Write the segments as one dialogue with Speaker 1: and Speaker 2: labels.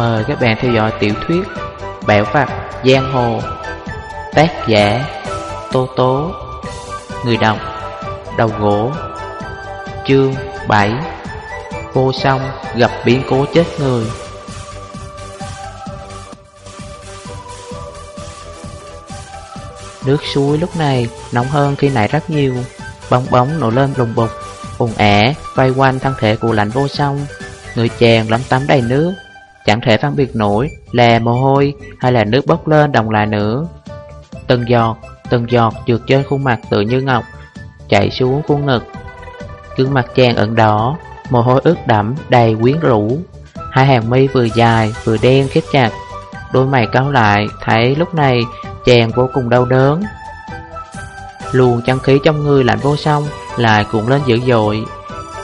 Speaker 1: Mời các bạn theo dõi tiểu thuyết Bẻo vặt Giang Hồ. Tác giả Tô Tố. Người đọc Đầu gỗ. Chương 7 Vô song gặp biến cố chết người. Nước suối lúc này nóng hơn khi nãy rất nhiều. Bóng bóng nổi lên lùng bục. Ồn ẻ vây quanh thân thể của lạnh vô song. Người chàng lắm tắm đầy nước. Chẳng thể phân biệt nổi là mồ hôi hay là nước bốc lên đồng lại nữa. Từng giọt, từng giọt trượt trên khuôn mặt tự như ngọc Chạy xuống khuôn ngực. Gương mặt chàng ẩn đỏ Mồ hôi ướt đẫm đầy quyến rũ. Hai hàng mi vừa dài vừa đen khép chặt. Đôi mày cao lại Thấy lúc này chàng vô cùng đau đớn. Luồng chân khí trong người lạnh vô song Lại cuộn lên dữ dội.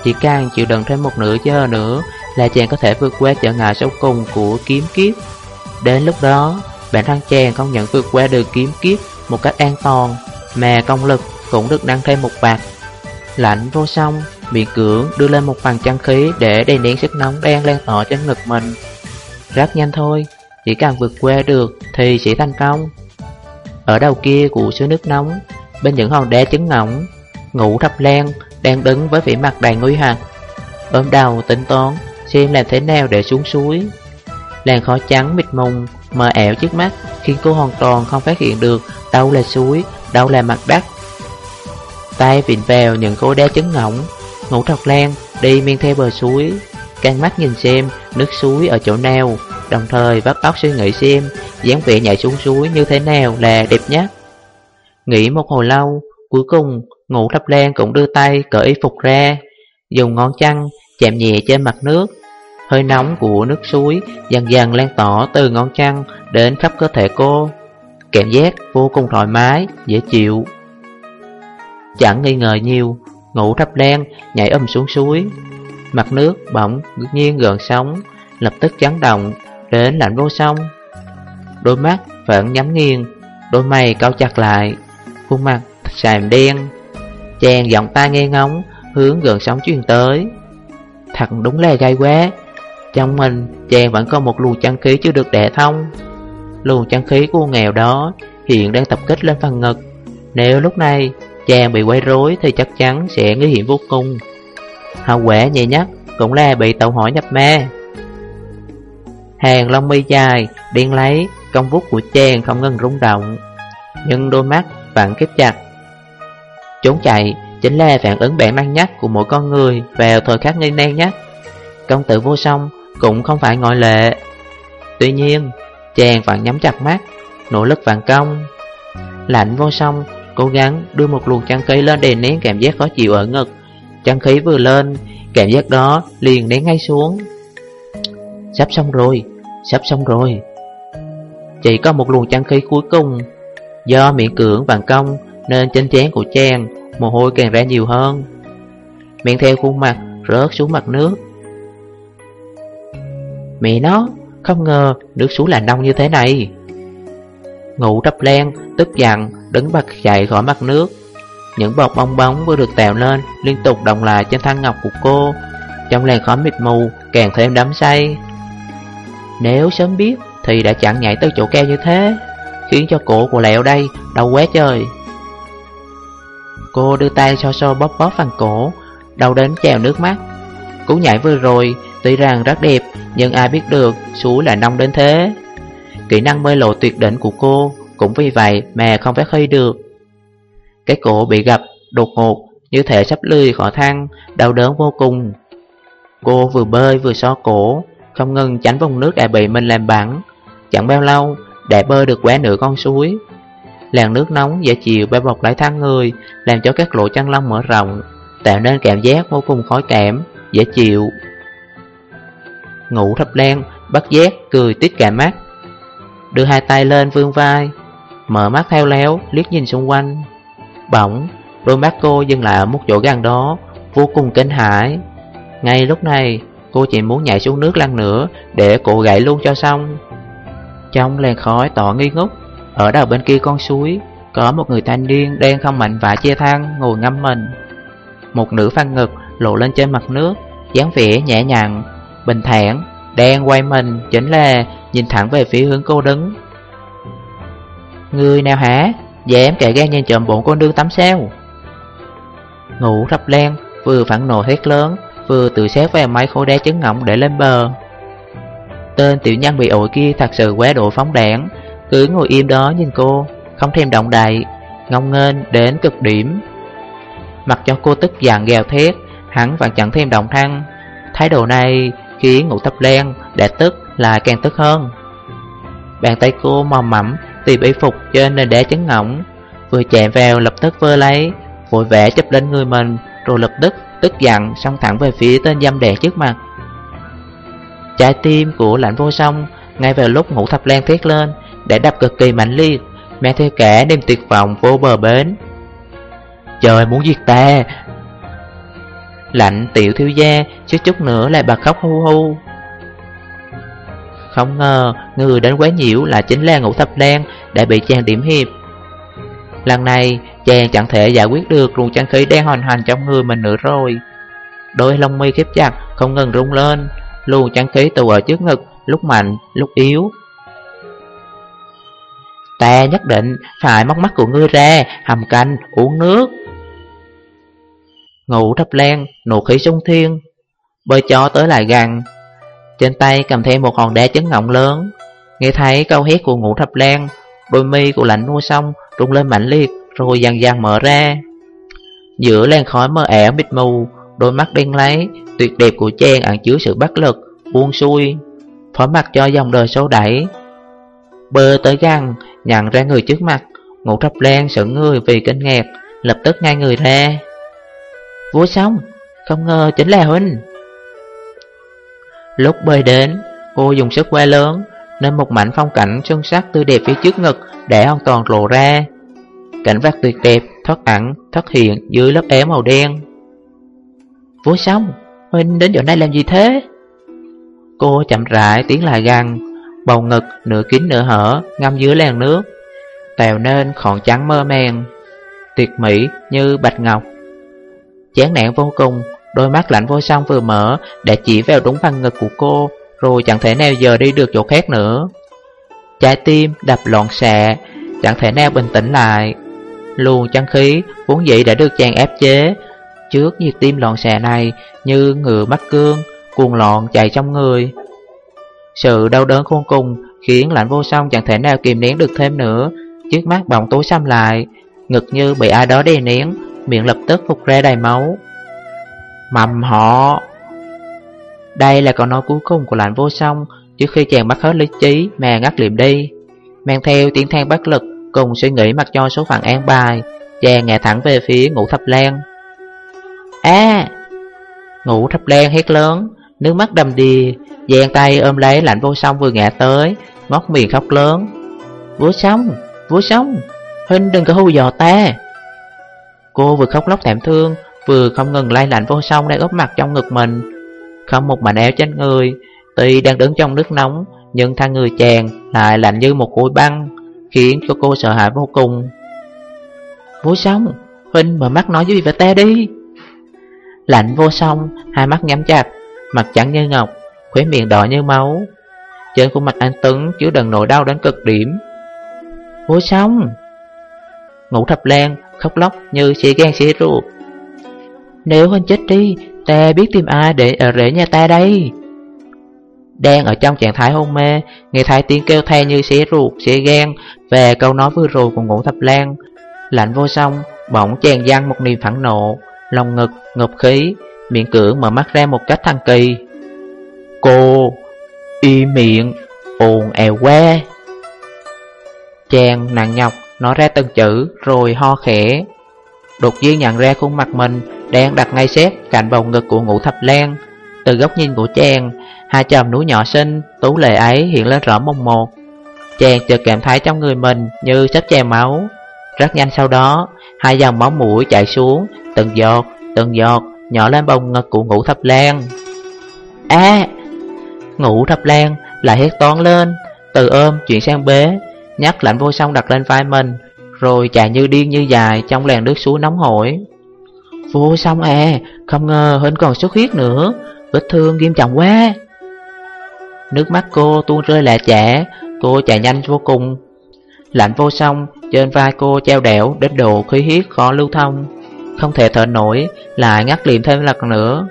Speaker 1: Chỉ càng chịu đựng thêm một nửa giờ nữa là chàng có thể vượt qua trở ngại sau cùng của kiếm kiếp. Đến lúc đó, Bản thân chàng không nhận vượt qua được kiếm kiếp Một cách an toàn, Mà công lực cũng được nâng thêm một bạc Lạnh vô song, Miệng cưỡng đưa lên một phần chân khí Để đầy nén sức nóng đang lan tỏa trên ngực mình. Rất nhanh thôi, Chỉ cần vượt qua được Thì sẽ thành công. Ở đầu kia của suối nước nóng, Bên những hòn đá trứng ngỗng Ngủ thập lan đang đứng với vẻ mặt đầy nguy hạt Ôm đầu tính toán Xem làm thế nào để xuống suối. Làn khói trắng mịt mùng Mờ ẻo trước mắt Khiến cô hoàn toàn không phát hiện được Đâu là suối, đâu là mặt đất. Tay vịn vào những cô đá trứng ngỗng Ngủ thọc lan đi men theo bờ suối. Căng mắt nhìn xem nước suối ở chỗ nào Đồng thời bắt óc suy nghĩ xem dáng vẻ nhảy xuống suối như thế nào là đẹp nhất. Nghĩ một hồi lâu, cuối cùng ngủ thập lan cũng đưa tay cởi y phục ra, dùng ngón chân chạm nhẹ trên mặt nước. Hơi nóng của nước suối dần dần lan tỏa từ ngón chân đến khắp cơ thể cô. Cảm giác vô cùng thoải mái, dễ chịu. Chẳng nghi ngờ nhiều, ngủ thấp đen nhảy âm xuống suối. Mặt nước bỗng nhiên gần sóng, lập tức chấn động, đến lạnh vô sông. Đôi mắt vẫn nhắm nghiêng, đôi mày cao chặt lại khuôn mặt sàm đen Chàng giọng ta nghe ngóng Hướng gần sóng truyền tới Thật đúng là gai quá Trong mình, chàng vẫn có một luồng chân khí chưa được đẻ thông. Luồng chân khí của nghèo đó Hiện đang tập kích lên phần ngực. Nếu lúc này chàng bị quay rối Thì chắc chắn sẽ nguy hiểm vô cùng. Hậu quả nhẹ nhất Cũng là bị tàu hỏa nhập ma. Hàng lông mi dài Điên lấy, Công vút của chàng không ngừng rung động, Nhưng đôi mắt vẫn kiếp chặt. Trốn chạy chính là phản ứng bản năng nhất của mỗi con người vào thời khắc nghi nan nhất. Công tử vô song cũng không phải ngoại lệ. Tuy nhiên, chàng vẫn nhắm chặt mắt, nỗ lực phản công. Lạnh vô song, cố gắng đưa một luồng chân khí lên đè nén cảm giác khó chịu ở ngực. Chân khí vừa lên, cảm giác đó liền nén ngay xuống. Sắp xong rồi, sắp xong rồi. Chỉ có một luồng chân khí cuối cùng Do miệng cưỡng bằng công Nên trên chén của chàng Mồ hôi càng ra nhiều hơn. Miệng theo khuôn mặt, rớt xuống mặt nước. Mẹ nó, Không ngờ nước suối là nông như thế này. Ngủ đắp len Tức giận, đứng bật chạy khỏi mặt nước. Những bọt bong bóng vừa được tạo lên Liên tục đồng lại trên thân ngọc của cô. Trong làn khói mịt mù, Càng thêm đắm say. Nếu sớm biết, Thì đã chẳng nhảy tới chỗ cao như thế, Khiến cho cổ của lẹo đây đau quá trời. Cô đưa tay so so bóp bóp phần cổ, Đau đến trèo nước mắt. Cú nhảy vừa rồi, Tuy rằng rất đẹp, Nhưng ai biết được suối lại nông đến thế. Kỹ năng bơi lộ tuyệt đỉnh của cô, Cũng vì vậy mà không phát huy được. Cái cổ bị gặp đột ngột, Như thể sắp lươi khỏi thăng, Đau đớn vô cùng. Cô vừa bơi vừa so cổ, Không ngừng tránh vòng nước đã bị mình làm bắn Chẳng bao lâu, đã bơi được quá nửa con suối. Làn nước nóng dễ chịu bao bọc lại thân người, Làm cho các lỗ chân lông mở rộng, Tạo nên cảm giác vô cùng khói cảm, Dễ chịu. Ngủ thập đen Bắt giác cười tít cả mắt. Đưa hai tay lên vương vai, Mở mắt theo léo liếc nhìn xung quanh. Bỗng, Đôi mắt cô dừng lại ở một chỗ gần đó, Vô cùng kinh hãi. Ngay lúc này, cô chỉ muốn nhảy xuống nước lăn nữa Để cổ gãy luôn cho xong. Trong làn khói tỏ nghi ngút ở đầu bên kia con suối, Có một người thanh niên đang không mạnh vả chia thang Ngồi ngâm mình Một nữ phan ngực lộ lên trên mặt nước, dáng vẻ nhẹ nhàng, Bình thản, Đang quay mình chính là nhìn thẳng về phía hướng cô đứng Người nào hả? Dám kẻ gan nhìn trộm bụng con đương tắm sao? Ngủ rập len Vừa phản nộ hét lớn, Vừa tự xéo về máy khô đá trứng ngọng để lên bờ Tên tiểu nhân bị ổi kia thật sự quá độ phóng đảng cứ ngồi im đó nhìn cô, Không thèm động đậy, Ngông nghênh đến cực điểm. Mặc cho cô tức giận gào thét, Hắn vẫn chẳng thêm động thăng. Thái độ này khiến ngũ thập len Đã tức là càng tức hơn. Bàn tay cô mòm mẫm Tìm y phục trên nền đá trứng ngỗng, Vừa chạm vào lập tức vơ lấy, Vội vẽ chụp lên người mình, Rồi lập tức tức giận xông thẳng về phía tên dâm đẻ trước mặt. Trái tim của lạnh vô song Ngay vào lúc ngũ thập lan thét lên để đập cực kỳ mạnh liệt. Mẹ theo kẻ đêm tuyệt vọng vô bờ bến. Trời muốn giết ta. Lạnh tiểu thiếu gia Chút chút nữa lại bật khóc hu hu. Không ngờ, Người đến quá nhiễu là chính là ngũ thập đen Đã bị chàng điểm hiệp. Lần này, chàng chẳng thể giải quyết được luồng chân khí đang hoành hành trong người mình nữa rồi. Đôi lông mi khép chặt, không ngừng rung lên. Luồng chân khí tụ ở trước ngực, Lúc mạnh, lúc yếu. Ta nhất định phải móc mắt của ngươi ra, Hầm canh, uống nước. Ngủ thấp len Nụ khí sung thiên, Bơi chó tới lại gần Trên tay cầm thêm một hòn đá chấn ngọng lớn. Nghe thấy câu hét của ngủ thập lan Đôi mi của lạnh nuôi xong rung lên mạnh liệt, Rồi dần dần mở ra. Giữa làn khói mơ ảo mịt mù, Đôi mắt đen lấy, Tuyệt đẹp của Trang ẩn chứa sự bất lực, Buông xuôi. Phó mặt cho dòng đời sâu đẩy Bơ tới gần Nhận ra người trước mặt. Ngũ thập lan sững người vì kinh ngạc, Lập tức ngay người ra. Vua xong Không ngờ chính là Huynh. Lúc bơi đến, Cô dùng sức quá lớn, Nên một mảnh phong cảnh xuân sắc tươi đẹp phía trước ngực Để hoàn toàn lộ ra. Cảnh vật tuyệt đẹp thoát ẩn thoát hiện dưới lớp ém màu đen. Vua xong Huynh đến chỗ này làm gì thế? Cô chậm rãi tiến lại gần Bầu ngực, nửa kín nửa hở, Ngâm dưới làn nước. Tèo nên khọn trắng mơ màng, Tuyệt mỹ như bạch ngọc. Chán nản vô cùng, Đôi mắt lạnh vô song vừa mở Để chỉ vào đúng phần ngực của cô, Rồi chẳng thể nào giờ đi được chỗ khác nữa. Trái tim đập loạn xạ, Chẳng thể nào bình tĩnh lại. Luồng chân khí vốn dĩ đã được chàng ép chế, Trước nhịp tim loạn xạ này Như ngựa bắt cương, Cuồng loạn chạy trong người. Sự đau đớn khôn cùng Khiến lạnh vô song chẳng thể nào kìm nén được thêm nữa. Trước mắt bỗng tối xăm lại, Ngực như bị ai đó đè nén, Miệng lập tức phục ra đầy máu. Mầm họ. Đây là câu nói cuối cùng của lạnh vô song Trước khi chàng bắt hết lý trí mà ngắt liệm đi. Mang theo tiếng than bất lực Cùng suy nghĩ mặc cho số phận an bài, Chàng ngã thẳng về phía ngũ thập lan. À Ngũ thập lan hét lớn, Nước mắt đầm đìa Giang tay ôm lấy lạnh vô song vừa ngã tới Ngót miệng khóc lớn. Vô song, vô song Huynh đừng có hù dò ta. Cô vừa khóc lóc thảm thương Vừa không ngừng lay lạnh vô song đang ốp mặt trong ngực mình. Không một mảnh áo trên người Tuy đang đứng trong nước nóng Nhưng thân người chàng lại lạnh như một khối băng Khiến cho cô sợ hãi vô cùng. Vô song Huynh mở mắt nói với vị ta đi. Lạnh vô song Hai mắt nhắm chặt Mặt trắng như ngọc. Khóe miệng đỏ như máu. Trên khuôn mặt anh Tuấn chứa đần nỗi đau đến cực điểm. Vô song. Ngủ thập lan khóc lóc như xì gan xì ruột. Nếu huynh chết đi Ta biết tìm ai để ờ, ở rễ nhà ta đây. Đang ở trong trạng thái hôn mê Nghe thấy tiếng kêu thay như xé ruột, xé gan Về câu nói vừa rồi của ngũ thập lan. Lạnh vô song Bỗng chèn giăng một niềm phẫn nộ Lòng ngực, ngập khí Miệng cưỡng mở mắt ra một cách thần kỳ. Cô Y miệng ồn èo que. Chàng nặng nhọc Nói ra từng chữ rồi ho khẽ. Đột nhiên nhận ra khuôn mặt mình Đang đặt ngay xét cạnh bầu ngực của ngũ thập lan. Từ góc nhìn của chàng Hai chòm núi nhỏ xinh Tú lệ ấy hiện lên rõ mông một. Chàng chợt cảm thấy trong người mình Như sắp chè máu. Rất nhanh sau đó Hai dòng máu mũi chạy xuống Từng giọt, từng giọt Nhỏ lên bầu ngực của ngũ thập lan. À Ngủ thập lan, lại hét toán lên. Từ ôm, chuyển sang bế. Nhắc lạnh vô song đặt lên vai mình, Rồi chạy như điên như dài Trong làn nước suối nóng hổi. Vô song à Không ngờ Huynh còn xuất huyết nữa. Vết thương nghiêm trọng quá. Nước mắt cô tuôn rơi lạ chả, Cô chạy nhanh vô cùng. Lạnh vô song, Trên vai cô treo đẻo, Đến độ khí huyết khó lưu thông. Không thể thở nổi, Lại ngắt liệm thêm lần nữa.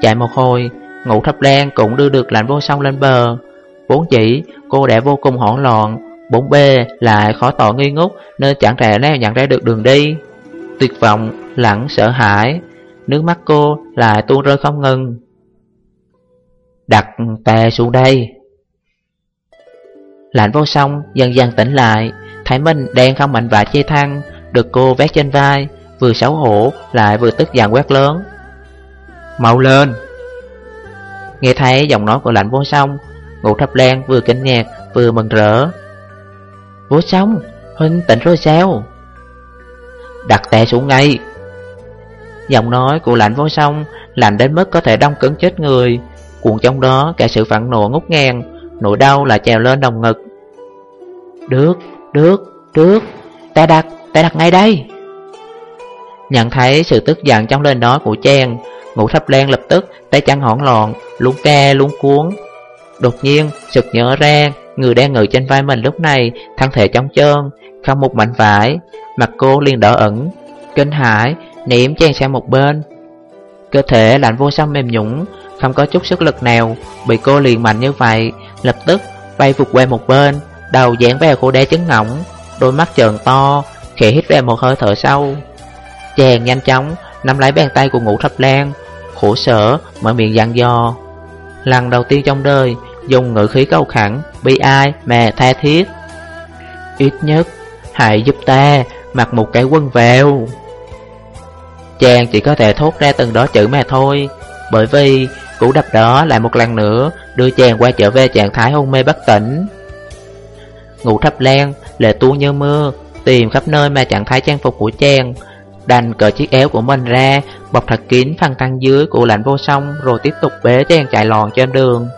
Speaker 1: Chạy một hồi Ngủ thập lan cũng đưa được lạnh vô song lên bờ. Vốn chỉ cô đã vô cùng hỗn loạn. Bốn b lại khó tỏ nghi ngút Nên chẳng thể nào nhận ra được đường đi. Tuyệt vọng, lặng sợ hãi Nước mắt cô lại tuôn rơi không ngừng. Đặt tè xuống đây. Lạnh vô song dần dần tỉnh lại Thấy mình đang không mạnh vả chê thăng Được cô vét trên vai Vừa xấu hổ lại vừa tức giận quét lớn. Mau lên! Nghe thấy giọng nói của lạnh vô song Ngũ thập lan vừa kinh ngạc vừa mừng rỡ. Vô song Huynh tỉnh rồi sao? Đặt tè xuống ngay. Giọng nói của lạnh vô song Lạnh đến mức có thể đông cứng chết người. Cuộn trong đó cả sự phẫn nộ ngút ngang Nỗi đau là trèo lên đồng ngực. Được, được, được Ta đặt, ta đặt ngay đây. Nhận thấy sự tức giận trong lời nói của Trang Ngũ thập lan lập tức, tay chân hỗn loạn, luống ca luống cuốn. Đột nhiên, sực nhớ ra, Người đang ngự trên vai mình lúc này, Thân thể trống trơn Không một mảnh vải, Mặt cô liền đỏ ẩn Kinh hãi, ném chen sang một bên. Cơ thể lạnh vô song mềm nhũng, Không có chút sức lực nào, Bị cô liền mạnh như vậy, Lập tức bay vụt qua một bên, Đầu dán vào cô đá trứng ngỗng Đôi mắt trợn to, Khẽ hít về một hơi thở sâu. Chàng nhanh chóng nắm lấy bàn tay của ngũ thập lan Khổ sở, mở miệng dặn dò. Lần đầu tiên trong đời, Dùng ngữ khí câu khẳng, Bi ai mà tha thiết. Ít nhất, Hãy giúp ta mặc một cái quân vào Chàng chỉ có thể thốt ra từng đó chữ mà thôi, Bởi vì cú đập đó lại một lần nữa Đưa chàng qua trở về trạng thái hôn mê bất tỉnh. Ngủ thập len lệ tuôn như mưa, Tìm khắp nơi mà trạng thái trang phục của chàng Đành cởi chiếc éo của mình ra Bọc thật kín phần căng dưới của lạnh vô song Rồi tiếp tục bế chàng chạy lòn trên đường.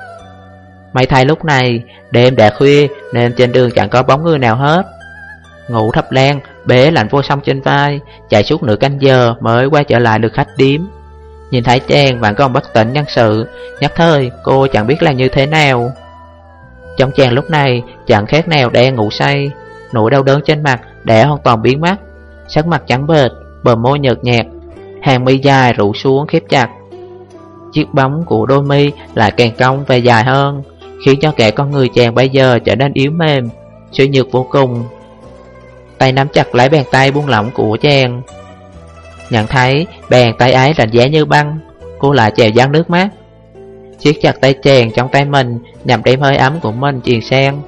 Speaker 1: May thay lúc này Đêm đã khuya Nên trên đường chẳng có bóng người nào hết. Ngủ thập lan Bế lạnh vô song trên vai Chạy suốt nửa canh giờ mới quay trở lại được khách điếm. Nhìn thấy chàng vẫn còn bất tỉnh nhân sự nhắc thời cô chẳng biết là như thế nào. Trong chàng lúc này chẳng khác nào đang ngủ say Nỗi đau đớn trên mặt đã hoàn toàn biến mất Sắc mặt trắng bệt, bờ môi nhợt nhạt. Hàng mi dài rủ xuống khép chặt. Chiếc bóng của đôi mi lại càng cong và dài hơn, Khiến cho kẻ con người chàng bây giờ trở nên yếu mềm, Suy nhược vô cùng. Tay nắm chặt lấy bàn tay buông lỏng của chàng. Nhận thấy bàn tay ấy lạnh giá như băng, Cô lại chèo dáng nước mắt. Siết chặt tay chàng trong tay mình, Nhằm đem hơi ấm của mình truyền sang.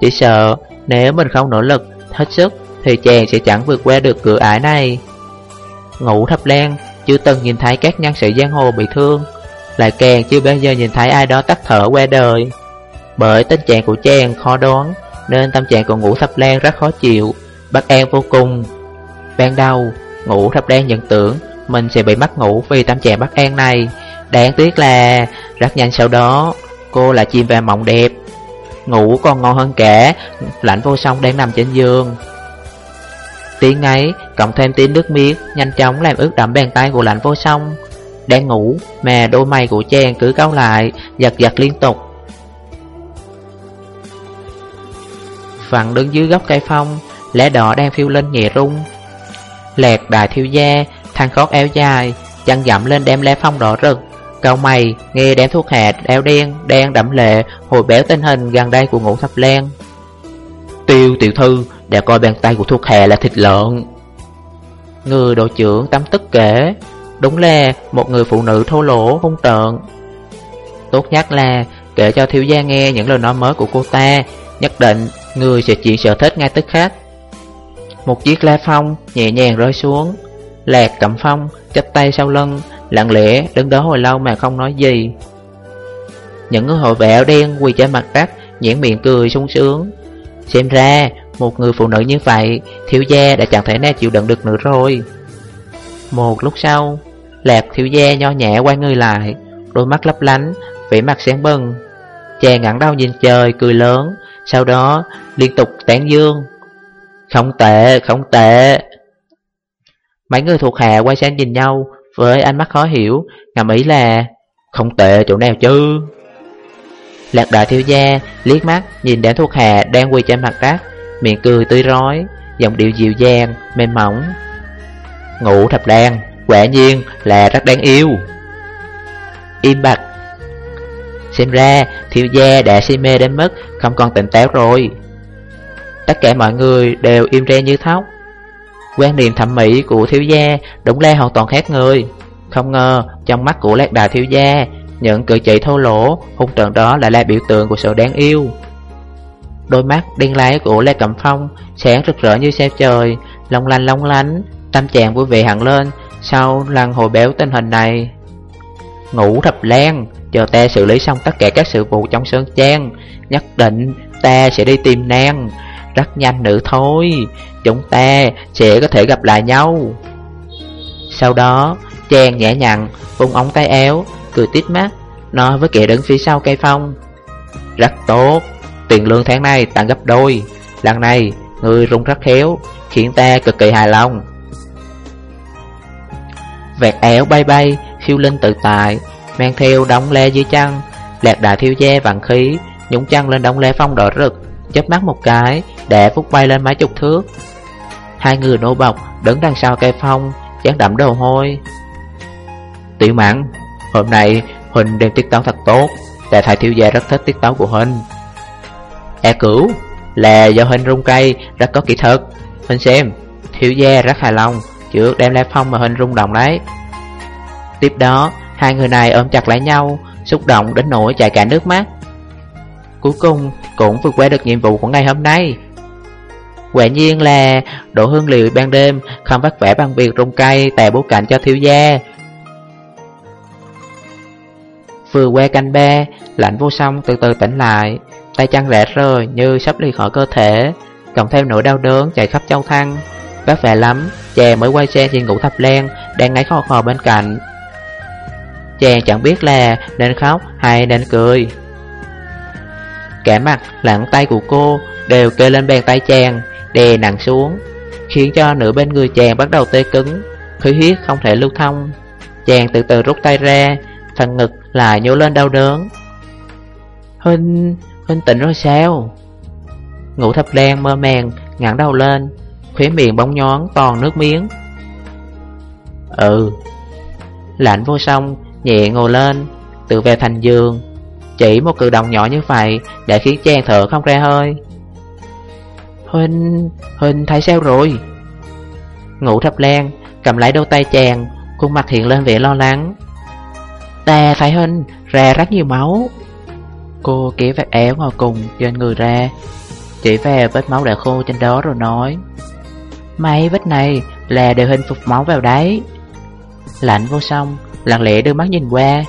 Speaker 1: Chỉ sợ nếu mình không nỗ lực hết sức, Thì chàng sẽ chẳng vượt qua được cửa ải này. Ngủ thập lan Chưa từng nhìn thấy các nhân sự giang hồ bị thương. Lại càng chưa bao giờ nhìn thấy ai đó tắt thở qua đời. Bởi tình trạng của chàng khó đoán, Nên tâm trạng của ngủ thập lan rất khó chịu. Bất an vô cùng. Ban đầu, Ngủ thập lan nhận tưởng Mình sẽ bị mất ngủ vì tâm trạng bất an này. Đáng tiếc là, Rất nhanh sau đó, Cô là chim và mộng đẹp. Ngủ còn ngon hơn cả, Lạnh vô song đang nằm trên giường. Tiếng ấy, cộng thêm tiếng nước miếng, Nhanh chóng làm ướt đẫm bàn tay của lạnh vô song. Đang ngủ mà đôi mày của chàng cứ cau lại, Giật giật liên tục. Phận đứng dưới gốc cây phong Lá đỏ đang phiêu lên nhẹ rung. Lẹt đại thiêu gia thang khót éo dài Chân dặm lên đem lá phong đỏ rực. Cậu mày, nghe đám thuốc hạt áo đen Đen đậm lệ, hồi béo tình hình gần đây của ngũ thập len Tiêu tiểu thư để coi bàn tay của thuộc hè là thịt lợn. Người đội trưởng tâm tức kể, Đúng là một người phụ nữ thô lỗ, hung tợn. Tốt nhất là kể cho thiếu gia nghe những lời nói mới của cô ta, Nhất định người sẽ chuyển sở thích ngay tức khắc. Một chiếc lá phong nhẹ nhàng rơi xuống. Lạc cầm phong chắp tay sau lưng, Lặng lẽ đứng đó hồi lâu mà không nói gì. Những người hội vệ áo đen quỳ trên mặt đất Nhãn miệng cười sung sướng. Xem ra một người phụ nữ như vậy Thiếu gia đã chẳng thể nào chịu đựng được nữa rồi. Một lúc sau Lạc thiếu gia nho nhẹ quay người lại Đôi mắt lấp lánh Vẻ mặt sáng bừng. Chàng ngẩng đầu nhìn trời cười lớn Sau đó liên tục tán dương. Không tệ, không tệ. Mấy người thuộc hạ quay sang nhìn nhau Với ánh mắt khó hiểu Ngầm ý là Không tệ chỗ nào chứ? Lạc đại thiếu gia liếc mắt nhìn đám thuộc hạ đang quỳ trên mặt đất. Miệng cười tươi rói Giọng điệu dịu dàng, mềm mỏng. Ngủ thập đan, quả nhiên là rất đáng yêu. Im bặt. Xem ra thiếu gia đã si mê đến mức không còn tỉnh táo rồi. Tất cả mọi người đều im re như thóc. Quan niệm thẩm mỹ của thiếu gia đúng là hoàn toàn khác người. Không ngờ trong mắt của lạc đà thiếu gia Những cử chỉ thô lỗ hung trận đó lại là biểu tượng của sự đáng yêu. Đôi mắt đen lái của Lê Cẩm Phong sáng rực rỡ như sao trời. Long lanh, long lánh, Tâm trạng vui vẻ hẳn lên Sau lần hồi béo tình hình này. Ngủ thập lan Chờ ta xử lý xong tất cả các sự vụ trong Sơn Trang, Nhất định ta sẽ đi tìm nàng. Rất nhanh nữa thôi, Chúng ta sẽ có thể gặp lại nhau. Sau đó Trang nhẹ nhàng vung ống tay áo, Cười tít mắt, Nói với kẻ đứng phía sau cây phong. Rất tốt. Tiền lương tháng này tăng gấp đôi. Lần này, người rung rất khéo, Khiến ta cực kỳ hài lòng. Vẹt éo bay bay, Khiêu linh tự tại, Mang theo đóng le dưới chân Lạc đại thiêu gia vạn khí, Nhúng chân lên đóng le phong đỏ rực, chớp mắt một cái Để phút bay lên mấy chục thước. Hai người nô bọc đứng đằng sau cây phong, Chán đậm đồ hôi. Tiểu mặn Hôm nay Huỳnh đem tiết tấu thật tốt Đại thầy thiêu gia rất thích tiết tấu của Huỳnh. E cửu, Là do Huỳnh rung cây rất có kỹ thuật. Huỳnh xem, thiếu gia rất hài lòng Trước đem lại phong mà Huỳnh rung động đấy Tiếp đó, Hai người này ôm chặt lại nhau, Xúc động đến nỗi chảy cả nước mắt. Cuối cùng, cũng vượt qua được nhiệm vụ của ngày hôm nay. Quả nhiên là độ hương liệu ban đêm Không vất vả bằng việc rung cây tè bố cạnh cho thiếu gia. Vừa qua canh ba, Lạnh vô song từ từ tỉnh lại. Tay chân rẽ rời như sắp ly khỏi cơ thể Cộng thêm nỗi đau đớn chạy khắp châu thăng. Vất vả lắm Chàng mới quay xe nhìn ngủ thập len Đang ngáy khò khò bên cạnh. Chàng chẳng biết là nên khóc hay nên cười. Cả mặt lặng tay của cô đều kê lên bàn tay chàng Đè nặng xuống Khiến cho nửa bên người chàng bắt đầu tê cứng Khí huyết không thể lưu thông. Chàng từ từ rút tay ra Phần ngực lại nhô lên đau đớn. Huynh, Huynh tỉnh rồi sao? Ngủ thập đen mơ màng ngẩng đầu lên Khóe miệng bóng nhón toàn nước miếng. Ừ. Lạnh vô song nhẹ ngồi lên Tự về thành giường. Chỉ một cử động nhỏ như vậy Đã khiến chàng thở không ra hơi. Huynh, Huynh thấy sao rồi? Ngủ thập lan Cầm lấy đôi tay chàng Khuôn mặt hiện lên vẻ lo lắng. Ta thấy Huynh ra rất nhiều máu. Cô kéo vạt áo ngồi cùng trên người ra, Chỉ về vết máu đã khô trên đó rồi nói, Mấy vết này là đều hình phục máu vào đấy. Lạnh vô song, Lặng lẽ đưa mắt nhìn qua,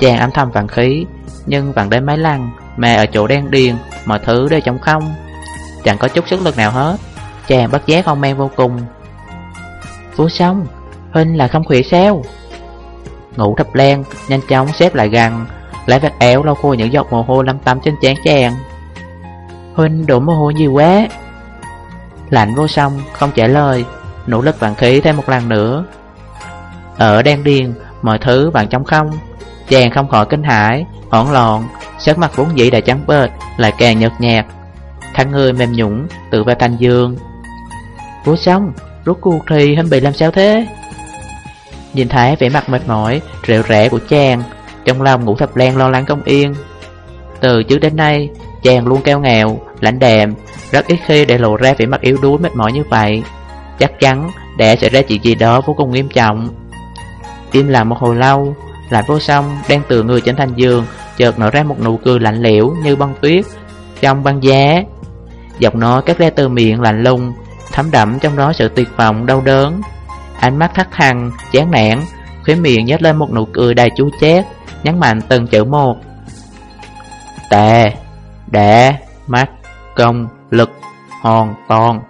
Speaker 1: Chàng âm thầm vạn khí, Nhưng vặn đến mấy lần Mà ở chỗ đen điền Mọi thứ đều trống không, Chẳng có chút sức lực nào hết. Chàng bất giác không men vô cùng. Vô song, Huynh là không khỏe sao? Ngủ thập len Nhanh chóng xếp lại gần Lấy vạt éo lau khô những giọt mồ hôi lăm tắm trên trán chàng. Huynh đổ mồ hôi nhiều quá. Lạnh vô song Không trả lời Nỗ lực vạn khí thêm một lần nữa. Ở đen điền Mọi thứ bằng trong không. Chàng không khỏi kinh hãi Hoảng loạn Sắc mặt vốn dĩ đã trắng bệch Lại càng nhợt nhạt. Thân người mềm nhũng Tự về thành giường Vô song, Rốt cuộc thì hình bị làm sao thế? Nhìn thấy vẻ mặt mệt mỏi Rệu rẽ của chàng trong lòng ngủ thập lan lo lắng không yên. Từ trước đến nay Chàng luôn cao ngạo, lãnh đạm Rất ít khi để lộ ra vẻ mặt yếu đuối mệt mỏi như vậy. Chắc chắn đã xảy ra chuyện gì đó vô cùng nghiêm trọng. Im lặng một hồi lâu Lạnh vô song đang từ người trên thành giường Chợt nở ra một nụ cười lạnh lẽo như băng tuyết Trong băng giá. Giọng nói cắt ra từ miệng lạnh lùng Thấm đậm trong đó sự tuyệt vọng đau đớn. Ánh mắt thắt hằng chán nản Khóe miệng nhếch lên một nụ cười đầy chú chét Nhấn mạnh từng chữ một Tệ Đẻ Mắt Công Lực Hoàn toàn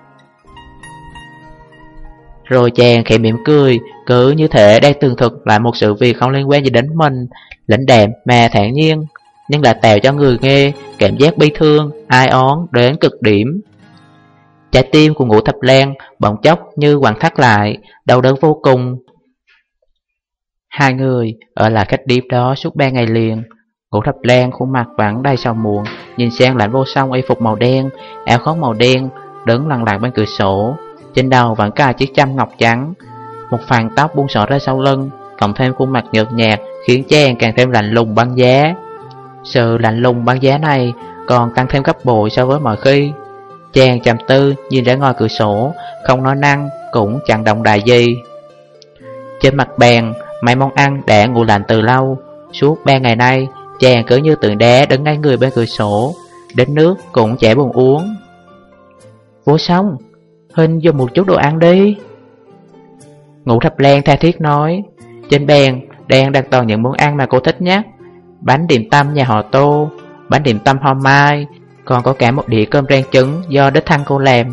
Speaker 1: Rồi chàng khẽ mỉm cười cứ như thể đang tường thực lại một sự việc không liên quan gì đến mình. Lãnh đạm mà thản nhiên Nhưng lại tạo cho người nghe cảm giác bi thương, ai oán đến cực điểm. Trái tim của ngũ thập lan bỗng chốc như quặn thắt lại, đau đớn vô cùng. Hai người ở lại khách điệp đó suốt ba ngày liền. Ngũ thập lan khuôn mặt vẫn đầy sầu muộn, Nhìn sang lạnh vô song y phục màu đen, Áo khoác màu đen Đứng lặng lặng bên cửa sổ. Trên đầu vẫn cài chiếc châm ngọc trắng. Một phần tóc buông xõa ra sau lưng, Cộng thêm khuôn mặt nhợt nhạt, Khiến chàng càng thêm lạnh lùng băng giá. Sự lạnh lùng băng giá này Còn tăng thêm gấp bội so với mọi khi. Chàng trầm tư nhìn ra ngoài cửa sổ, Không nói năng, cũng chẳng động đài gì. Trên mặt bàn Mấy món ăn đã nguội lạnh từ lâu. Suốt ba ngày nay, Chàng cứ như tượng đá đứng ngay người bên cửa sổ. Đến nước cũng chả buồn uống. Vô xong Hình dùng một chút đồ ăn đi. Ngũ thập lan tha thiết nói, Trên bàn đang đặt toàn những món ăn mà cô thích nhất. Bánh điểm tâm nhà họ tô, Bánh điểm tâm hôm mai, Còn có cả một đĩa cơm rang trứng do đích thăng cô làm.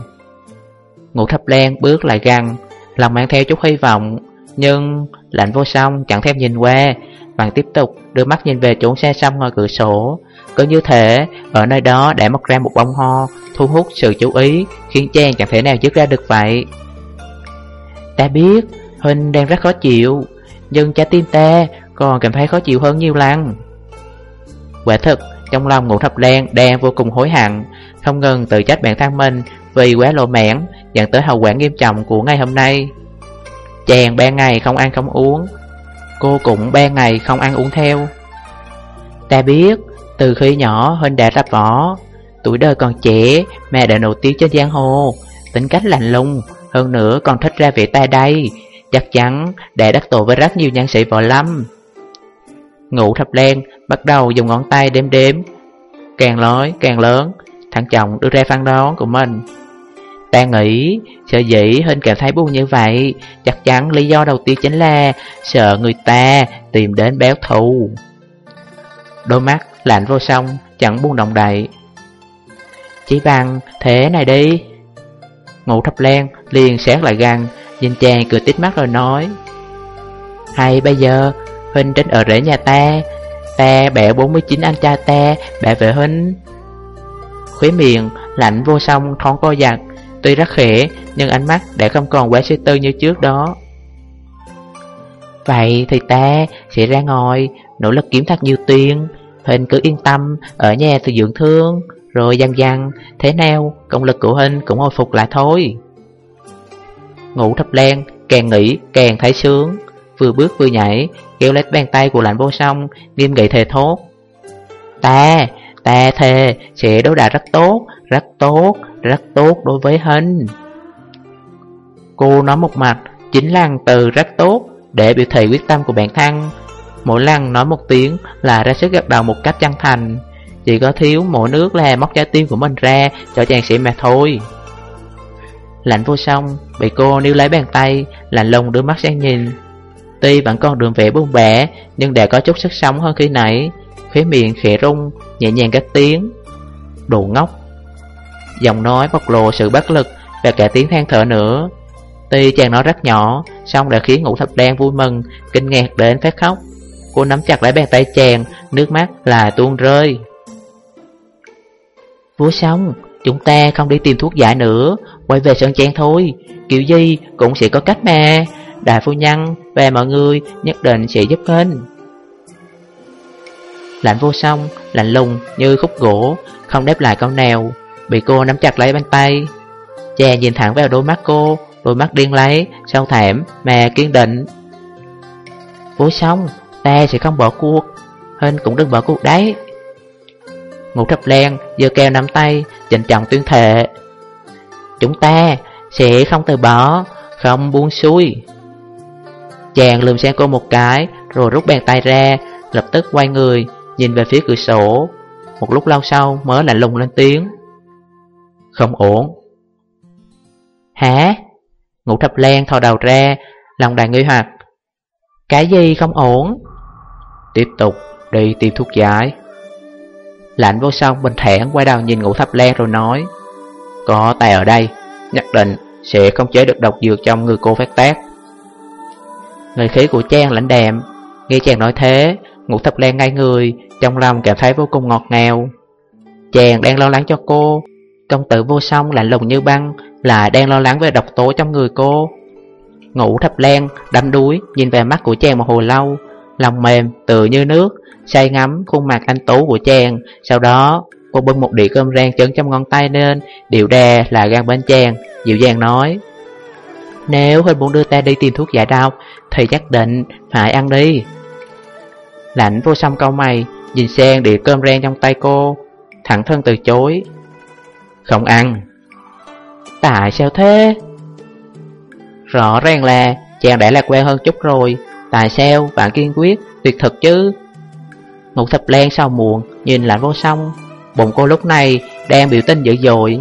Speaker 1: Ngũ thập lan bước lại gần, Lòng mang theo chút hy vọng, Nhưng lạnh vô song, chẳng thèm nhìn qua Bằng tiếp tục, đưa mắt nhìn về chỗ xe xăm ngoài cửa sổ. Cứ như thể, ở nơi đó đã mọc ra một bông ho Thu hút sự chú ý, Khiến trang chẳng thể nào dứt ra được vậy. Ta biết, Huynh đang rất khó chịu, Nhưng trái tim ta còn cảm thấy khó chịu hơn nhiều lần. Quả thực, Trong lòng ngũ thập đen đang vô cùng hối hận, Không ngừng tự trách bản thân mình Vì quá lộ mẻn Dẫn tới hậu quả nghiêm trọng của ngày hôm nay. Chàng ba ngày không ăn không uống. Cô cũng ba ngày không ăn uống theo. Ta biết, Từ khi nhỏ Huynh đã tập võ. Tuổi đời còn trẻ, Mẹ đã nổi tiếng trên giang hồ. Tính cách lạnh lùng, Hơn nữa còn thích ra vẻ tay đây. Chắc chắn đã đắc tội với rất nhiều nhân sĩ võ lâm. Ngủ thập lan Bắt đầu dùng ngón tay đếm đếm. Càng nói càng lớn, Thằng chồng đưa ra phán đoán của mình. Ta nghĩ sợ dĩ hình cảm thấy buồn như vậy. Chắc chắn lý do đầu tiên chính là Sợ người ta tìm đến béo thù. Đôi mắt lạnh vô song, Chẳng buông động đậy. Chỉ bằng thế này đi. Ngủ thập len liền sáng lại gần, Nhìn chàng cười tít mắt rồi nói. Hay bây giờ Huynh đến ở rễ nhà ta. Ta bẻ 49 anh cha ta, Bẻ về Huynh Khói miệng lạnh vô song, thoáng co giặt Tuy rất khẽ Nhưng ánh mắt đã không còn quá suy tư như trước đó. Vậy thì ta sẽ ra ngồi, Nỗ lực kiếm thật nhiều tiền. Hình cứ yên tâm, Ở nhà thì dưỡng thương. Rồi dần dần Thế nào, Công lực của Hình cũng hồi phục lại thôi. Ngủ thập len Càng nghĩ càng thấy sướng. Vừa bước vừa nhảy, Kéo lấy bàn tay của lạnh vô song, Nghiêm nghị thề thốt. Ta Ta thề, sẽ đối đà rất tốt Rất tốt. Rất tốt đối với Hình Cô nói một mặt, Chính là từ rất tốt Để biểu thị quyết tâm của bản thân. Mỗi lần nói một tiếng là ra sức gật đầu một cách chân thành. Chỉ có thiếu mỗi nước là móc trái tim của mình ra Cho chàng sĩ mà thôi. Lạnh vô song, Bị cô níu lấy bàn tay, Lạnh lùng đưa mắt sang nhìn. Tuy vẫn còn đường vẻ buông bẻ Nhưng đã có chút sức sống hơn khi nãy. Khóe miệng khẽ rung, Nhẹ nhàng cách tiếng. Đồ ngốc. Giọng nói bộc lộ sự bất lực Và cả tiếng than thở nữa. Tuy chàng nói rất nhỏ song đã khiến ngũ thập đen vui mừng Kinh ngạc đến phát khóc. Cô nắm chặt lấy bàn tay chàng Nước mắt là tuôn rơi. Vua sống, Chúng ta không đi tìm thuốc giải nữa Quay về Sơn Trang thôi. Kiểu gì cũng sẽ có cách mà. Đại phu nhân và mọi người nhất định sẽ giúp hình Lạnh vô song, lạnh lùng như khúc gỗ Không đáp lại câu nào. Bị cô nắm chặt lấy bàn tay. Chàng nhìn thẳng vào đôi mắt cô Đôi mắt điên lấy, sâu thảm mà kiên định. Vô song, ta sẽ không bỏ cuộc. Hên cũng đừng bỏ cuộc đấy. Ngũ thập len giơ keo nắm tay Trịnh trọng tuyên thệ. Chúng ta sẽ không từ bỏ Không buông xuôi. Chàng lườm sang cô một cái Rồi rút bàn tay ra Lập tức quay người Nhìn về phía cửa sổ. Một lúc lâu sau mới lạnh lùng lên tiếng. Không ổn. Hả? Ngũ thập lan thò đầu ra, Lòng đầy nghi hoặc. Cái gì không ổn? Tiếp tục đi tìm thuốc giải. Lạnh vô song, bình thản quay đầu nhìn ngũ thập lan rồi nói, Có tài ở đây, Nhất định sẽ không chế được độc dược trong người cô phát tác. Người khí của Trang lãnh đạm, Nghe chàng nói thế, Ngũ thập lan ngay người, Trong lòng cảm thấy vô cùng ngọt ngào. Chàng đang lo lắng cho cô Công tử vô song lạnh lùng như băng Là đang lo lắng về độc tố trong người cô. Ngủ thập len đắm đuối Nhìn về mắt của chàng một hồi lâu. Lòng mềm, tự như nước Say ngắm khuôn mặt anh tú của chàng. Sau đó cô bưng một đĩa cơm rang chấn trong ngón tay nên Điều đè là gan bên chàng Dịu dàng nói Nếu Huynh muốn đưa ta đi tìm thuốc giải đau Thì chắc định phải ăn đi. Lạnh vô song câu mày Nhìn sang đĩa cơm rang trong tay cô. Thẳng thân từ chối không ăn. Tại sao thế? Rõ ràng là chàng đã lạc quen hơn chút rồi. Tại sao? Bạn kiên quyết, tuyệt thực chứ. Ngục thập len sau muộn, Nhìn lạnh vô song. Bụng cô lúc này đang biểu tình dữ dội.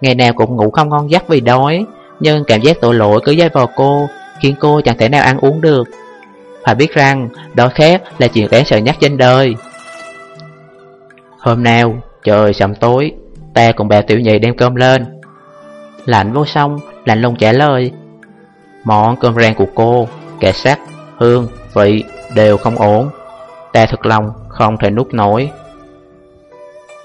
Speaker 1: Ngày nào cũng ngủ không ngon giấc vì đói. Nhưng cảm giác tội lỗi cứ dây vào cô, Khiến cô chẳng thể nào ăn uống được. Phải biết rằng, đói khát là chuyện đáng sợ nhất trên đời. Hôm nào trời sầm tối Ta cùng bèo tiểu nhị đem cơm lên. Lạnh vô song Lạnh lùng trả lời Món cơm rang của cô Kẻ sắc, hương, vị đều không ổn. Ta thật lòng không thể nuốt nổi.